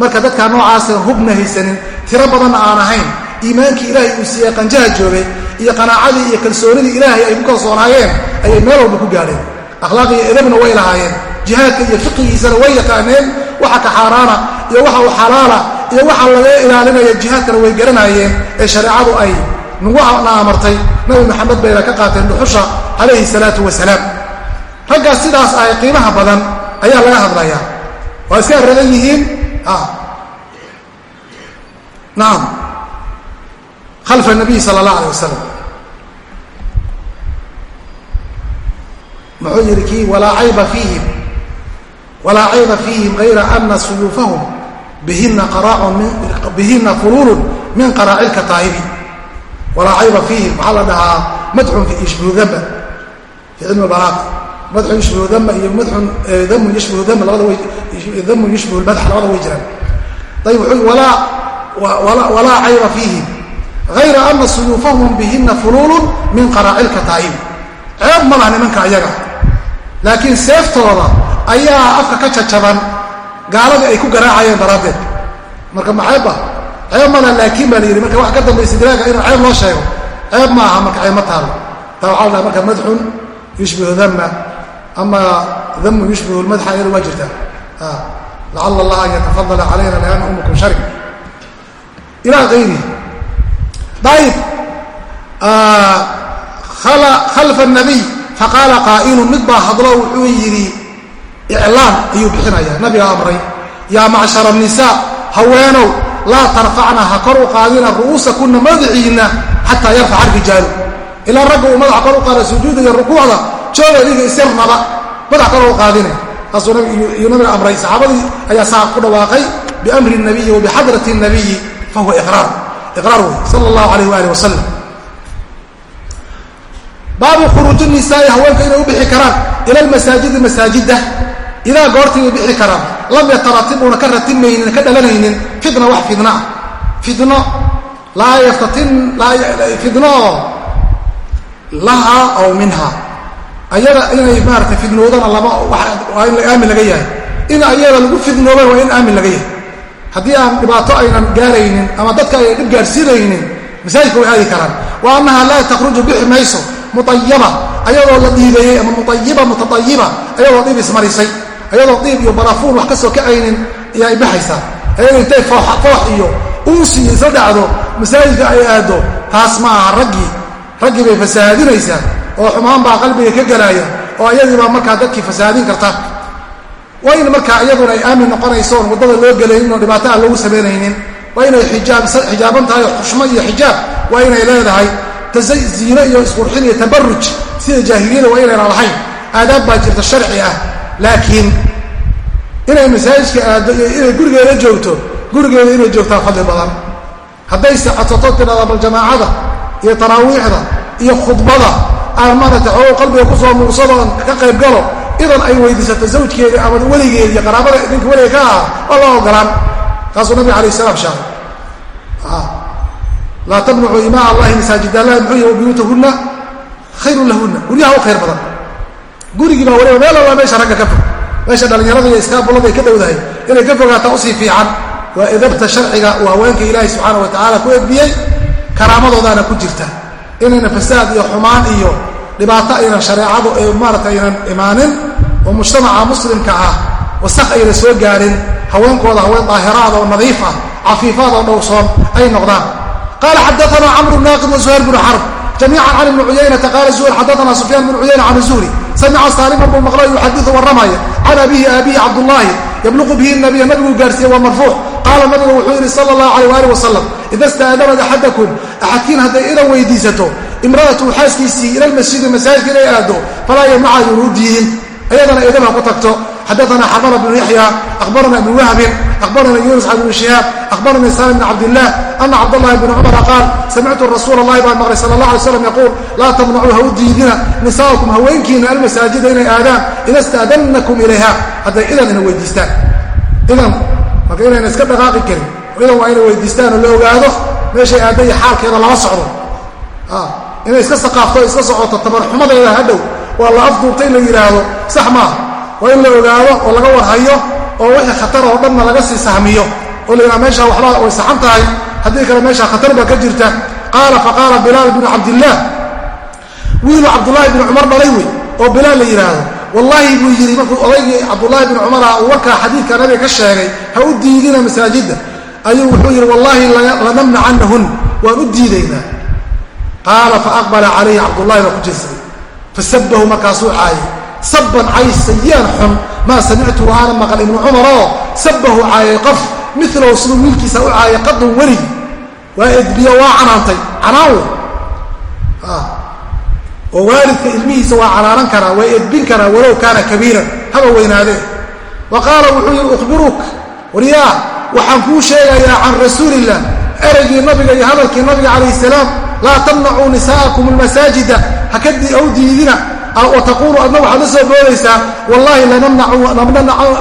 Marka dadkaa noocaaseen hubna haysanin tiro badanna aan ahayn iimaankii ilaahay uu siiyey qanjaha joogay iyo qanaacadii iyo kalsoonidii ilaahay ay ku kalsoonaayeen ayay meel walba ku gaadheen. Akhlaaq iyo edabna way lahaayeen jihaadka iyo fiqigiisana way yaqaaneen waxa ka xaaraana iyo waxa uu xalaala iyo waxa laga ilaalinaya jihaadkana way garanaayeen ee shareecadu ay naguna amartay. Nabi maxamed bayna ka qaateen dhuxusha calayhi salaatu wasalaam raggaas sidaas ahay qiimaha badan ayaa laga hadlayaa. Waa iska aradan yihiin? Nacam khalfa nabiy sala allah alay wasalam muxuu yidhi kii walaa cayba fiihim walaa cayba fiihim gayra ana suyuufahum bihina fuluulun min qaraaci lkataa'ibi walaa cayba fiihim waxaa la dhahaa madxun yashbihu damba fi cilmi balaaq madxun yashbihu damba iyo madxun damun yashbihu damba labada way damun yashbihu lmadx labada way jiraan ayib wuxuu walaa walaa cayba fiihim gayra ana suyuufahum bihina fuluulun min qaraaci lkataa'ibi ceeb ma laha nimanka ayaga laakiin seeftooda ayaa afka ka jajaban gaaladii ay ku garaacayeen daraaddeed. Marka maxeebba ceeb mala laakiin baa la yidhi marka wax ka dambaysa dilaaga in ceeb loo sheego. Ceeb ma aha marka ceeb ma taalo. Taa waxaa la marka madxun yushbihu dama ama damun yushbihu lmadxa iyada waa jirtaa. Lacala allah an yatafadala calayna liana umukum shari ilaa ayrihi ayib khalfa nabiy faqaala qaa'ilun mid baa hadlo wuxuu yidhi iclaan ayuu bixinaya. Nabiga amray yaa macshara nisaa haweenow laa tarfacna ha kor u qaadina ru'uusakunna madaxiinna xataa yarfaca rijaalu ilaa ragga uu madaxa kor u qaada sujuuda iyo rukuucda jooga idiga isirnaba madax kor u qaadina taasuu iyuu nabiga amray. Saxaabadii ayaa saa ku dhawaaqay biamri nabiyi wa nabiyi fahuwa iqraar. Iqraar wey sala allahu alayh waali wasalam baabu khuruuji nisaai haweenka inay u bixi karaan ila lmasaajidi masaajida idaa goortii bay bixi karaan lam yataratib uuna ka ratibmaynin ka dhalanaynin fidna wax fidna ah. Fidno? Laa yaftatin fidno oo laha aw minha. Ayada inay maarata fidnoodana lama waa in aamin laga yahay. In ayada lagu fidnoobana waa in aamin laga yahay. Haddii aan dhibaato aynan gaaraynin ama dadka aynan dhib gaarsiinaynin masaajidka way aadi karaan. Wa annaha laa takhruju bixi mayso muayaba ayadoo la dhiibayey ama muayiba mutaayiba ayadoo ismarisay ayadoo dhiib iyo barafuun wax ka soo kacaynin ayaa ibaxaysaa ayaga intay foox iyo uusi isla dhacdo masaajidka ay aado taas ma aha raggii raggii bay fasahaadinaysaa oo xumaan baa qalbiga ka gelaaya oo ayadiibaa markaa dadkii fasahaadin karta. Waa in markaa iyaduna ay aamin noqonayso oon waddada loo gelaynin oo dhibaato aan loogu samaynaynin waa inay xijaaban tahay oo xushmo iyo xijaab. Waa inay leedahay ziino iyo isqurxin iyo tabaruj sida jaahiliyada waa inayna lahayn aadaab baa jirta sharci ah laakiin inay masaajidka aado iyo inay gurigeeda joogto gurigeeda inay joogtaa fadli badan. Haddayse codsato tidhahda bal jamaacada iyo taraawiixda iyo khudbada aan maarata xoogo qalbiga ku soo muuqsadoon ka qayb galo idan ay weydiisato zawjkeeda ama weligeeda iyo qaraabada ninka weliga ka ahaa waa loo ogolaan taasuu nabiga alayh salaam sheegay laa tamnacuu imaa allahi masaajid allahi muxuu yahy buyuutahunna khayrun lahunna. Guryaha u khayr badan gurigii baa waliba meel alla meesha ragga ka fog. Meesha dhallinyarada iyo iskaabulada ka dhowdahay inay ka fogaataa u sii fiican. Waa edabta sharciga uu haweenka ilaahay subxaana wa tacaala ku edbiyey karaamadoodaana ku jirta. Inayna fasaad iyo xumaan iyo dhibaato aynan shareecadu maarata aynan imaanin oo mujtamaca muslimka ah wasaq ayna soo gaarin haweenkooda haween daahiraad oo nadiif ah cafiifaad oo dhowrsoon ay noqdaan. Qaala xadaana camru naaqid wa zuhayr bnu xarb jamiican can ibni cuyaynata qaala zuhayr xadaana sufyaan bnu cuyayna can zuhri samica saaliman buu maqlay yuxadiu warramaya can abihi aabihi cabdullaahi yabluqu bihi nabiya nabiguu gaarsiiye waa marfuuc qaala nabigu wuxuu yidhi sala allahu alayh waalih wasalam ida staadanat axadakum axadkiin hadday idan weydiisato imra'atu xaaskiisii ila lmasjidi masaajidka inay aado falaa u diidin ayadana eedaba ku tagto xadaana xabala bnu yaxya akhbarana ibnu wahbin akhbarana yuunus can ibni shihaab akhbarani salim bn cabdillaah ana cabdallahi bni cumara qaal samictu rasuula allahi baan maqray sala allah alay slam yaquul laa tamnacuu ha u diidina nisaakum haweenkiina almasaajida inay aadaan ida staadanakum ilayha hadday idan ina weydiistaan idan marka inayna iska dhaqaaqi karin idan waa inay weydiistaan oo la ogaado meeshay aadda iyo xaalkeeda lala socdo inay iska saqaafto iska socoto tabarxumadeeda hadhow waa la afduurtay la yidhaahdo sax maaha waa in la ogaado oo laga warhayo oo wixii khatar oo dhanna laga sii sahmiyo oo la yidhaha meeshaa waxba way saxan tahay. Haddii kale meeshaa khatar baa ka jirta. Qaala faqaala bilaal bnu cabdillaah wiilu cabdullaahi bni cumar dhalay wey oo bilaal la yidhaahdo. Wallaahi buu yidhi markuu odaygii cabdullaahi bni cumara uu warkaa xadiidka nabiga ka sheegay ha u diidina masaajidda. Ayuu wuxuu yidhi wallaahi lanamnacannahun waan u diidaynaa. Qaala faaqbala calayhi cabdullahi baa ku jeesaday fasabahu markaasuu caayay saban cay sayaan xun maa samictu aana maqal ibnu cumaroo sabahu caayay qof milahu siduu wiilkiisa u caayay qadun weligi waa edbiyo waa canaantay. Canaan oo waalidka ilmihiisa waa canaanan karaa waa edbin karaa walow kaana kabiiran. Haba weynaadee wa qaala wuxuu yidhi ukhbiruuk waryaa waxaan kuu sheegayaa can rasuuliillah ereygii nabiga iyo hadalkii nabiga calayh salaam laa tamnacuu nisaa'akum almasaajida. Haka u diidina wa taquulu adna waxaad la soo boodaysaa wallaahi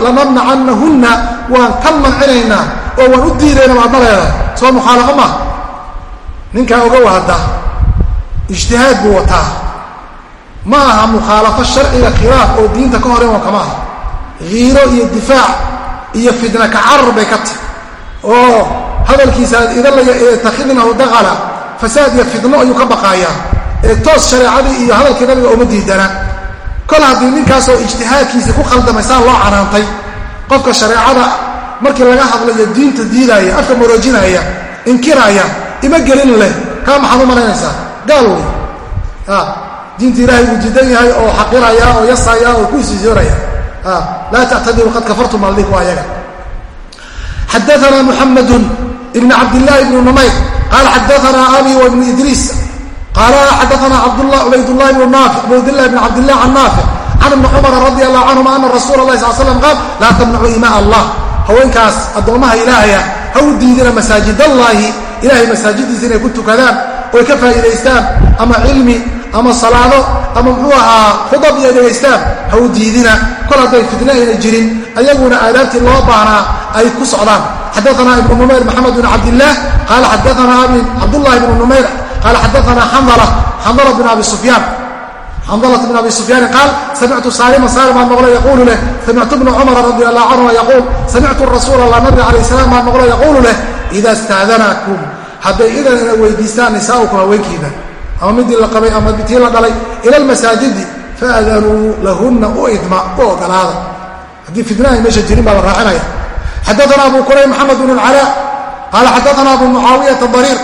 lanamnacannahunna waan ka mancinaynaa oo waan u diidaynaa maadna leedahay soo mukhaalafo maaha ninkaa oga wahada ijtihaad buu wataa. Ma aha mukhaalafo sharciga khilaaf oo diinta ka horeyn kama aha. Hiiro iyo difaac iyo fitna ka carar bay ka tahy oo hadalkiisa idalayatakidnahu daqala fasaad iyo fitno ayuu ka baqaayaa ee toos shareecadii iyo hadalkii nabiga uma diidana. Kol haddii ninkaasoo ijtihaadkiisa ku khaldamay saa loo canaantay qofka shareecada markii laga hadlayo diinta diidaaya afka maroojinaya inkiraaya ima gelin leh kaa maxaad u malaynaysaa? Gaal wey diinta ilaahay uu diidan yahay oo xaqiraya oo yasaya oo ku isisooraya laa tactadiru qad kafartum maldiku ayaga. Xadaana muxamadu ibn cabdillahi ibnu numayr. Qaala xadaana abi wa ibnu idriis qaala xadaana cubaydlahi bn cubaydlahi bn cabdilah can ibni cumara radi allahu canhuma ana rasuula lahi sal slam qaal laa tamnacuu imaa allah haweenkaas addoommaha ilaahaya ha u diidina masaajidallaahi ilahay masaajidiisa inay ku tukadaan oy ka faa'iidaystaan ama cilmi ama salaado ama muxuu ahaa khudab iyo dhegaystaan ha u diidina kol hadday fitne ayna jirin ayaguna aadaabtii loo baahnaa ay ku socdaan xadaana ibnu numayr maxamed bn cabdillaah qaala xadaana abi cabdullahi bnu numayr qaala xadaana xandala xandala bn abi sufyaan xandalة bn abi sufyaani qaal samictu saalima saalim baan maqlo yaquulu leh samictu bna cumara radi allahu canhuma yaquul samictu rasuul allah nabiga calayh salaam baan maqlo yaquulu leh ida staadanakum hadday idan ina weydiistaan nisaa'ukum haweenkiina ama midii la qabay ama tii la dhalay ila almasaajidi faadanuu lahunna u idma u ogolaada haddii fitna ay meesha jirin baa la raacinaya xadaana abu kurayb maxamed bn اlcalaa qaala xadaana abu mucaawiyata dariir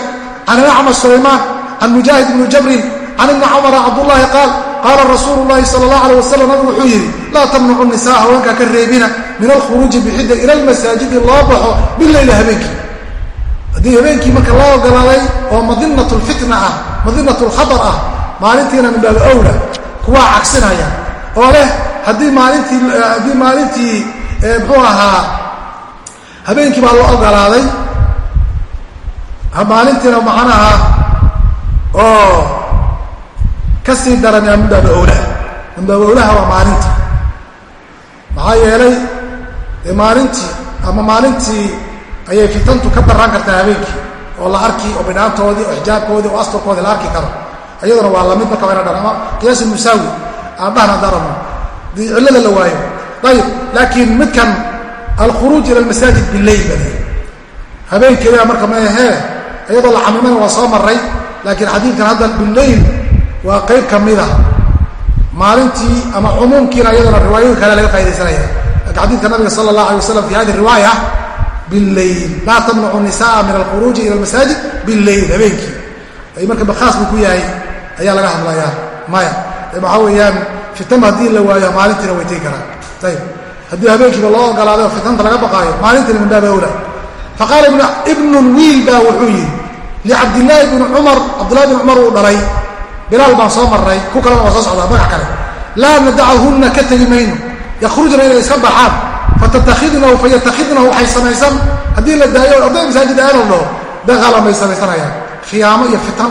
can acmash sulaymaan can mujaahid bni jabrin can ibni cumara cabdullaahi qaal qaala rasuulu llaahi sala allah alay wasalam nabigu wuxuu yidhi laa tamnacu nisaa haweenkaa ka reebina min alkhuruuji bixidda ila almasaajidi loo baxo bileyla habeenkii haddii habeenkii marka loo ogolaaday oo madinat lfitna ah madinat lkhatar ah maalintiina min baabi owla kuwaa cagsinaya oo leh haddii maalintii haddii maalintii muxuu ahaa habeenkii baa loo ogolaaday maalintiina macnaha oo ka sii daran aa min baabi owlaha min baabi owlaha waa maalinta. Maxaa yeelay dee maalintii ama maalintii ayay fitantu ka daraan kartaa habeenkii oo la arki oo bidhaantoodii oo xijaabkoodii oo asturkoodii la arki karo. Iyaduna waa la mid marka wayna dhan ama qiyaas musaawi aan dhahna darano. Dii cillada la waayo. Ayib laakiin midkan alkhuruuj ila almasaajid bileyl bale habeenkeedaa marka maahee iyadoo la camimana waa soo maray laakiin xadiidkan hadda bileyl waa qayb ka mida maalintii ama cumuumkiina iyadana riwaayooyin kale laga faa'idaysanaya laakiin xadiidka nabiga sala allah alay wasalam fi hadi riwaaya bileyl laa tamnacu nisaa min alkhuruuji ila almasaajid bileyl habeenkii. Marka bakhaas buu ku yahay ayaa laga hadlayaa. Maya waxaa weeyaan fitnba haddii la waayo maalintiina way tegi karaan. Ayib haddii habeenkiiba loo ogolaaday oo fitnanta laga baqaayo maalintiina min baabi awla faqaala ibnun wiil baa wuxuu yidhi licabdillaahi bni cumar cabdillahi bni cumar uu dhalay bilaal baan soo marray ku kalena waa soo socdaa magac kale laa nadacahunna ka tegi mayno yakhrujna inay iska baxaan fatatakidnahu fayatakidnahu waxay samaysan haddii la daayo arday masaajid aanol dhaho daqalan bay samaysanayaan khiyaamo iyo fitan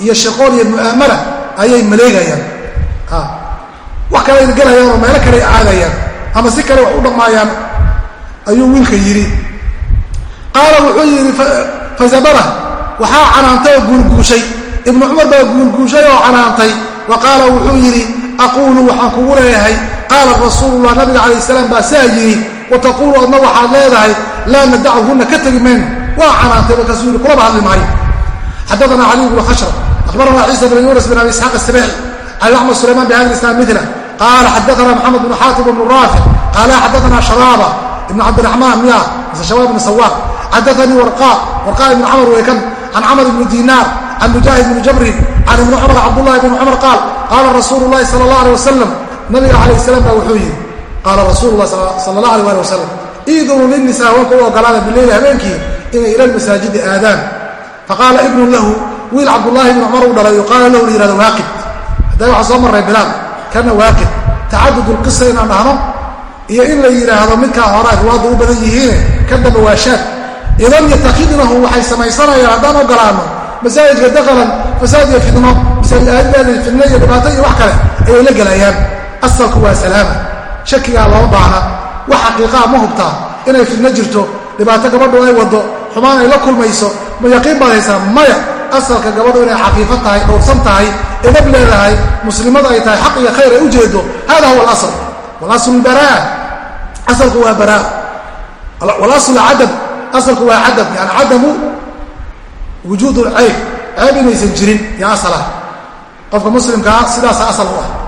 iyo shaqoon iyo mu'aamara ayay maleegayaan wax kale ay oo meelo kale ay aadayaan ama si kale wax u dhammaayaan ayuu wiilka yidhi qaala wuxuu yidhi fazabara waxaa canaantay oo guulguushay ibnu cumar baa guulguushay oo canaantay. Wa qaala wuxuu yidhi aquulu waxaan kugu leeyahay. Qaala rasuulullah nabiga calayh salaam baa saa yidhi wa taquulu adna waxaad leedahay laa nadachunna ka tegi mayno waa canaantay markaasuu yidhi kulaba hadli maayo. Xadaana caliy bnu khashrab akhbarana ciisa bn yunas bn abi isxaaq asabeexi can axmed sulayman bihada isnaad mila qaala xadaana maxamed bnu xaatim bnu raafic qaala xadaana shabaaba ibn cabdiraxmaan miya mise shabaab ibn sawaaq xadaanii warqa warqa ibn camr weykan can camr ibni dinaar can mujaahid bni jabrin can ibni cumar cabdullahi bni cumar qaal qaala rasuulu llahi sala allah aleh wasalam nabiga calayh salaam baa wuxuu yidhi qaala rasuulu lah sala allah aleh ali wasalam iidunuu linnisaa haweenka u ogolaada bileyli habeenkii inay ila lmasaajidi aadaan faqaala ibnun lahu wiil cabdullaahi ibni cumar uu dhalay qaala lahu la yihahdo waaqid hadda waxaa soo marray bilaal kana waaqid tacadud lqisa inaan dhahno iyo in la yidhaahdo midkaa horaa idan yatakidnahu waxay samaysanayaan haddaan ogolaano masaajidka daqalan fasaad iyo fidno masaajid fidno iyo dhibaato iyo wax kale ayay la gelayaan asalku waa salaama shakigaa loo baahna wax xaqiiqaa ma hubtaa inay fidno jirto dhibaato gabadhu ay wado xumaan ay la kulmayso ma yaqiin baad haysaa maya asalka gabadhu inay xaqiifo tahay dhowrsan tahay edab leedahay muslimada ay tahay xaq iyo khayr ay u jeedo hada huwa alasl walaslu baraa asalku waa baraa walaslu cadam asalku waa cadam yani cadamu wujuud lcayb ceeb inaysan jirin yo asalah qofka muslimkaa sidaasa asal u ah.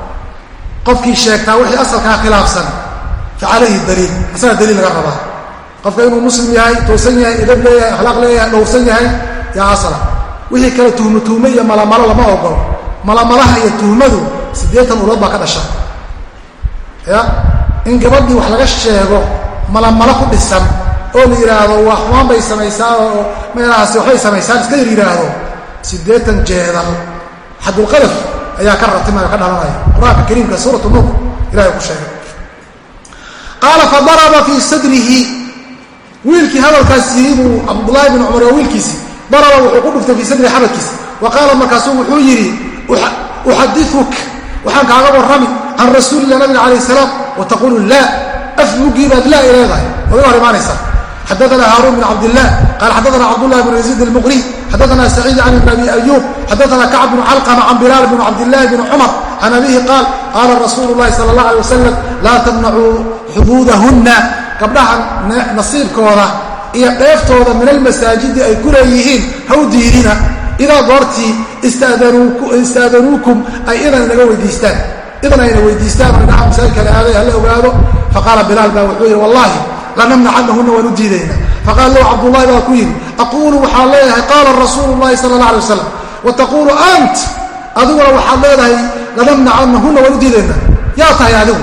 Qofkii sheegtaa wixii asalkaa khilaafsan fa calayhi daliil asaga daliil laga rabaa. Qofka inuu muslim yahay toosan yahay edab leeyahay akhlaaq leeyahay dhowrsan yahay yaa asala wixii kale tuhmo tuhme iyo malamalo lama ogolo malamalaha iyo tuhmadu siddeetan ulood baa ka dhasha. Ya in gabadhii wax laga sheego malamalo ku dhisan oo la yidhaahdo waa xumaan bay samaysaa oo meelahaasi waxbay samaysaan iska yar yidhaahdo siddeetan jeedal xadulqadaf ayaa ka ratimaya ka dhalanaya. Qur'aanka kariimka suuratu nuur ilahay ku sheegay. Qaala fadaraba fii sadrihi. Wiilkii hadalkaas buu cabdullaahi bin cumar waa wiilkiisii daraba wuxuu ku dhuftay fii sadrihi xabadkiisa. Wa qaala markaasuu wuxuu yidhi uxadiuk waxaan kaaga warrami can rasuulillah nabiga calayh salaam wa taquulu laa. Afmugii baad laa i leedahay hor imaanaysaa xadaana haaruun bin cabdilah qaal xadaana cabdulahi bn yaziid almuqri xadaana saciid can ibn abi ayuub xadaana kacb bnu calqama can bilaal bn cabdillahi bni cumar can abihi qaal qaala rasuulu llahi sala allah alay wasalam laa tamnacuu xuduudahunna gabdhaha nasiibkooda iyo dheeftooda min almasaajidi ay ku leeyihiin haw diidina idaa goortii ista'danuukum ay idan naga weydiistaan idan ayna weydiistaan oo dhinaca masaajidka la aaday hala ogaado faqaala bilaal baa wuxuu yidhi wallahi lanamnacanahuna waan u diidayna faqaala lahu cabdullahi baa ku yidhi aquulu waxaan leeyahay qaala rasuulu llahi sala allah alay wasalam wa ant adiguna waxaad leedahay lanamnacanahuna waan u diidayna yaa tahay adigu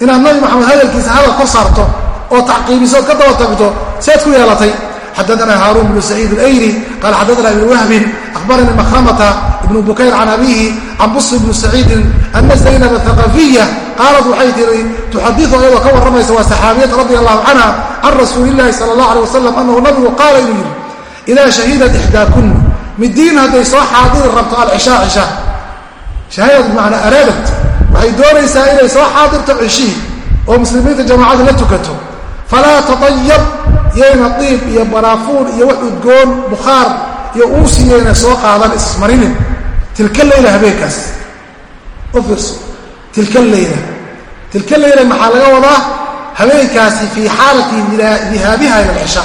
inaad nabi maxamed hadalkiisa hadal ka saarto oo tacqiibiso ood ka daba tagto seed ku yeelatay? Xadana haaruun bnu saciid اlayri qaal xadana ibn wahbin ahbarani makhramata ibnu bukayr can abihi can busr bni saciidin ana zaynab athaqafiya qaalat waxay tihi tuxadiu ayadoo ka warramaysa waa saxaabiyad radi allahu canha can rasuuli illahi sala allah alay wasalam anahu nabigu qaala inuu yidhi idaa shahidat ixdaakun midiin hadday soo xaadiri rabto alcishaa cisha shahaadad bimacnaa araadat waxay doonaysaa inay soo xaadirto cishihii oo muslimiinta jamaacada la tukato. Falaa taayab yayna diib iyo baraafuun iyo wax udgoon bukhaar iyo uusi yayna soo qaadan ismarinin tilka leyla habeenkaas u fiirso tilka leyla tilka leyla maxaa laga wadaa? Habeenkaasi fii xaalati dihaabiha ila alcishaa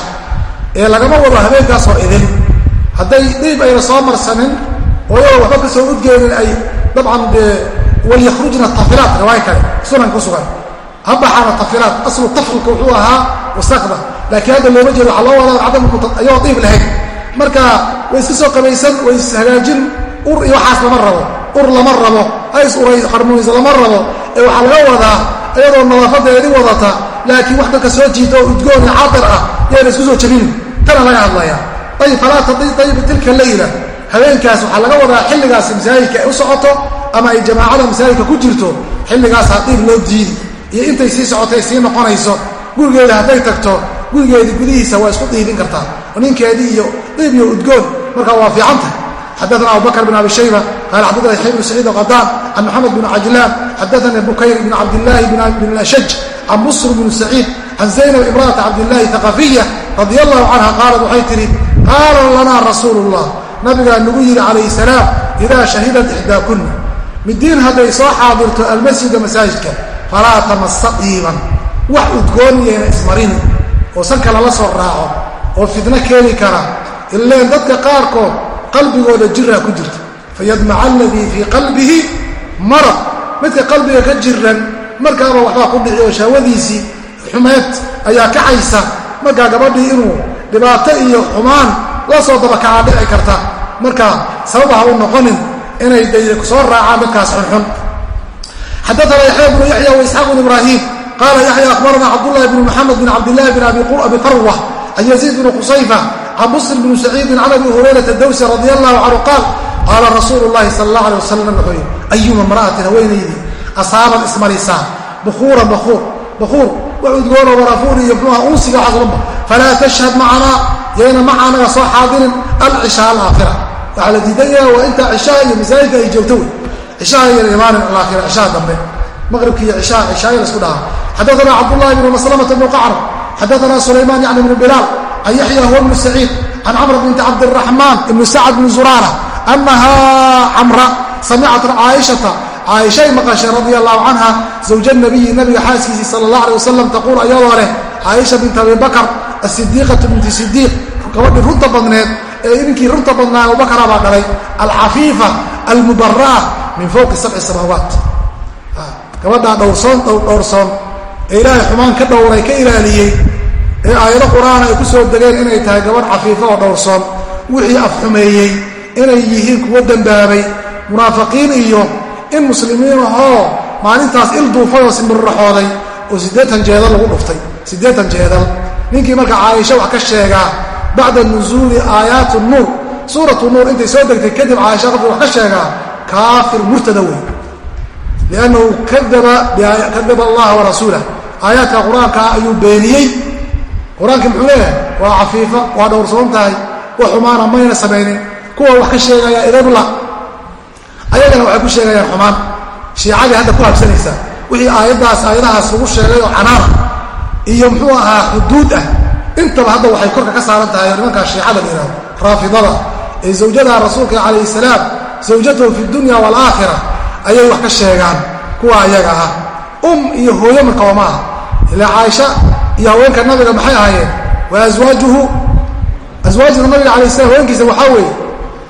ee lagama wado habeenkaasoo idin. Hadday diib ayna soo marsanin oo iyagoo waxba ka soo udgeenin ay dabcan walyakhrujna tafilaat riwaaya kale sunan ku sugan. Ha baxaana tafilaat aslu tafrilka wuxuu ahaa wasakda laakiin hadda looma jeedo waxaa loo wadaa cadamayagoo diib lahayn marka way iska soo qabaysan way ishagaajin ur iyo waxaas lama rabo. Ur lama rabo. Hays uray harmoysa lama rabo. Ee waxaa laga wadaa iyadoo nadaafadeedi wadata laakiin wax dadka soo jiita oo udgoon iyo caadar ah yayna isku soo jabinin tana laga hadlaya ayib falaa tadayib tilka leyla habeenkaas waxaa laga wadaa xilligaas masaajidka ay u socoto ama ay jamaacada masaajidka ku jirto. Xilligaas hadiib loo diidi iyo intay sii socotay sii noqonayso gurigeeda hadday tagto gurigeedii gudihiisa waa isku diibin kartaa. Ninkeedii iyo diib iyo udgoon markaa waa fiicantah xadana abubakr bn abi shayba qaala xadana yaxya bnu saciid qadaan can maxamed bn cajlaan xadana bukayr bn cabdilaahi bn ashaj can busr bn saciid can zaynab imra'ata cabdilaahi haqafiya radi allahu canha qaalat waxay tihi qaala lanaa rasuulu llah nabigaa nagu yidhi calayh salaam idaa shahidat ixdaakunna midiin hadday soo xaadirto almasjida masaajidka falaa tamasa diiban wax udgooniyayna ismarini oo sanka lala soo raaco oo fitno keeni kara ileen dadka qaarkood qalbigooda jiraa ku jirta. Fayadmaca aladii fii qalbihi marad. Midka qalbiga ka jiran markaaba waxbaa ku dhici oo shahwadiisii xumeed ayaa kacaysa. Markaa gabadhii inuu dhibaato iyo xumaan la soo dabakacaa dhici karta. Marka sabab ha u noqonin inay soo raacaan dadkaas xunxun. Xadaana yaxya bnu yaxya waisxaaq bn ibraahim. Qaala yaxya akhbarana cabdullahi bn muxamed bn cabdillahi bn abi farwa can yaziid bn qusayfa can busr bn saciidin can abi hurayrata dawsi radi allahu canhu qaal qaala rasuulu llahi sala allah alay wasalam wuxuu yidhi ayuma imra'atin haweenaydii asaaban ismarisaa bukuuran bakuur bakuur wax udgoonoo barafuur iyo mxuuha unsiga waxaaslanba falaa tashhad macanaa yayna maca anaga soo xaadirin alcishaa alaakhira waxaa la diidan yaha waa intaa cishaha iyo masaajidka ay joogto wey cishaha iyo imaanin alaakhira cishaha dambe maqribki iyo cishaha cishaaya la isku dhahaa xadaana cabdullahi bn maslamata bnu qacr xadaana sulaymaan yacni bnu bilaal can yaxya huwa bnu saciid can camr binti cabdiraxmaan ibni sacad bni zuraara anahaa camra samicat caaishata caaishay maqashay radia allahu canha zawja nabiyi nabiga xaaskiisii sala allah alay wasalam taquul ayadoo leh caaisha bint abi bakr asidiiqatu binti sidiiq gabadhii runta badneed ee ninkii runta badnaa abubakra baa dhalay alcafiifa almubaraa min fowqi sabci samaawaat gabadhaa dhowrsoon dhowrsoon ee ilaahay xumaan ka dhowray ka ilaaliyey ee aayado qur'aan ay ku soo degeen inay tahay gabadh cafiifo oo dhowrsoon. Wixii afxumeeyey inay yihiin kuwo dembaabay munaafiqiin iyo in muslimiin ahoo maalintaas il duufayoo simirraxooday oo siddeetan jeedal lagu dhuftay. Siddeetan jeedal. Ninkii marka caaisha wax ka sheegaa bacda nusuuli aayaati nuur suuratu nuur intay soo degtay kadib caaisha qofkii wax ka sheegaa kaafir murtada wey liannahu kadaba allaha wa rasuulah aayaadka qur'aankaa ayuu beeniyey qur'aankii muxuu leeyahay waa cafiifa waa dhowrsoon tahay wax xumaana mayna samaynin kuwa wax ka sheegaya idabla ayagana waxay ku sheegayaan xumaan shiicadii hadda ku habsanaysaa wixii aayaddaas aayadahaas lagu sheegay oo canaana iyo muxuu ahaa xuduud ah intaba hadda waxay korka ka saaran tahay nimankaa shiicada la yihahdo raafidada ee zawjada rasuulka calayhi salaam zawjatahu fi dunya waalaakhira ayay wax ka sheegaan kuwa ayaga ah um iyo hooyo marka waa maaha ilaa caaisha iyo haweenka nabiga maxay ahaayeen? Wa aswaajuhu aswaajda nabiga alay slam haweenkiisa waxaa weeye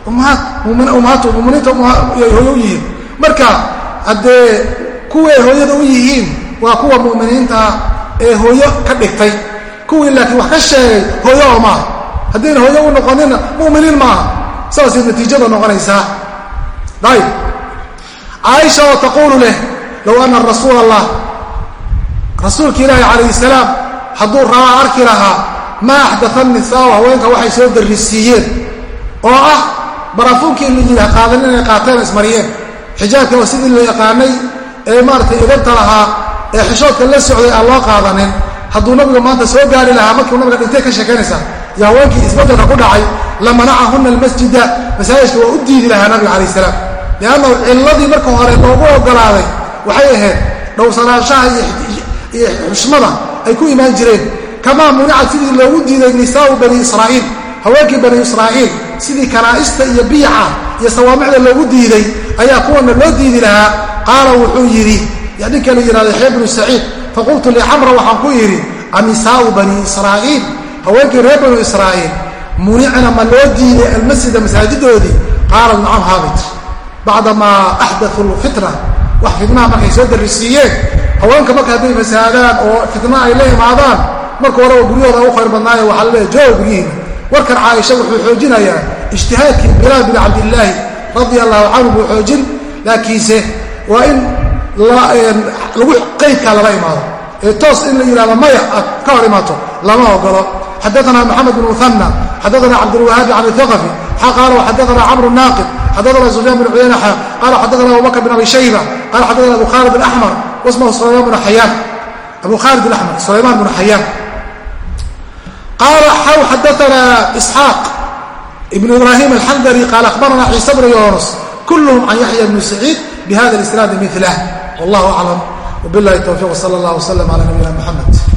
ummahaat ummahaatu muminiinta hooyo u yihiin. Marka haddee kuway hooyada u yihiin waa kuwa mu'miniinta ee hooyo ka dhigtay. Kuwii laakiin wax ka sheegay hooyoba maaha. Haddayna hooyo u noqonina muminiin maaha. Saasay natiijada noqonaysaa. Ayb caaisha oo taquulu leh low ana rasuul allah rasuulka ilaahi calayhi salaam hadduu rabaa arki lahaa maa axdaa nisaau haweenka waxay soo darrisiiyeen. Oo ah barafuunkii la yidhi qaadan inay qaateen ismariyeen. Xijaabka waa sidii la yaqaanay ee maaratay idabta lahaa ee xishoodka la socday aan loo qaadanin. Hadduu nabiga maanta soo gaari lahaa markuu nabiga dhintay ka sheekaynaysaa iyo haweenkii isbeddelka ku dhacay la manacahuna almasjida masaajidka waa u diidi lahaa nabiga calayh salaam. Liannahu cilladii marka hore loogu ogolaaday waxay ahayd dhowsanaanshaha iyo xushmada ay ku imaan jireen. Kamaa municad sidii loogu diiday nisaau bani israa'iil haweenkii bani israa'iil sidii kanaa'ista iyo biyaca iyo sawaamicda loogu diiday ayaa kuwana loo diidi lahaa. Qaala wuxuu yidhi ninka la yihahdo yaxya bnu saciid faqultu licamra waxaan ku yidhi anisaau bani israa'iil haweenkii reer banu israa'iil municna ma loo diiday almasjida masaajidoodii? Qaalat nacam haabit bacdamaa axdau lfitna. Wax fitnaha markay soo darisiiyeen haweenka marka hadday fasaadaan oo fitna ay la imaadaan marka horeba guryahooda u khayr badnaayo waxaa la leeya jooga guryihiina warkan caaisha wuxuu xoojinayaa ijtihaadkii bilaal bin cabdillaahi radia allahu canhu buu xoojin laakiinse waa in lagu qaydkaa lala imaado. Ee toos in la yidhahdo maya aad ka hor imaato lama ogolo xadaana maxamed bn muana xadaana cabdulwahaabi can thaqafi qaala xadaana camru naaqid xadaana sufyaan bn cuyayna qaala xadaana abubakr bn abi shayba qala xadaana abu khaalid axmar wasmahu sulaymaan bn xayaan abu khaalid axmar sulaymaan bn xayaan qaala xaw xadaana isxaaq ibn ibrahim alxandari qaala akhbarana ciisa bn yunus kulluhum can yaxya bni saciid bhada isnaadi milah wallah aclam wbilahi towfiq wsala allah wslm ala nabina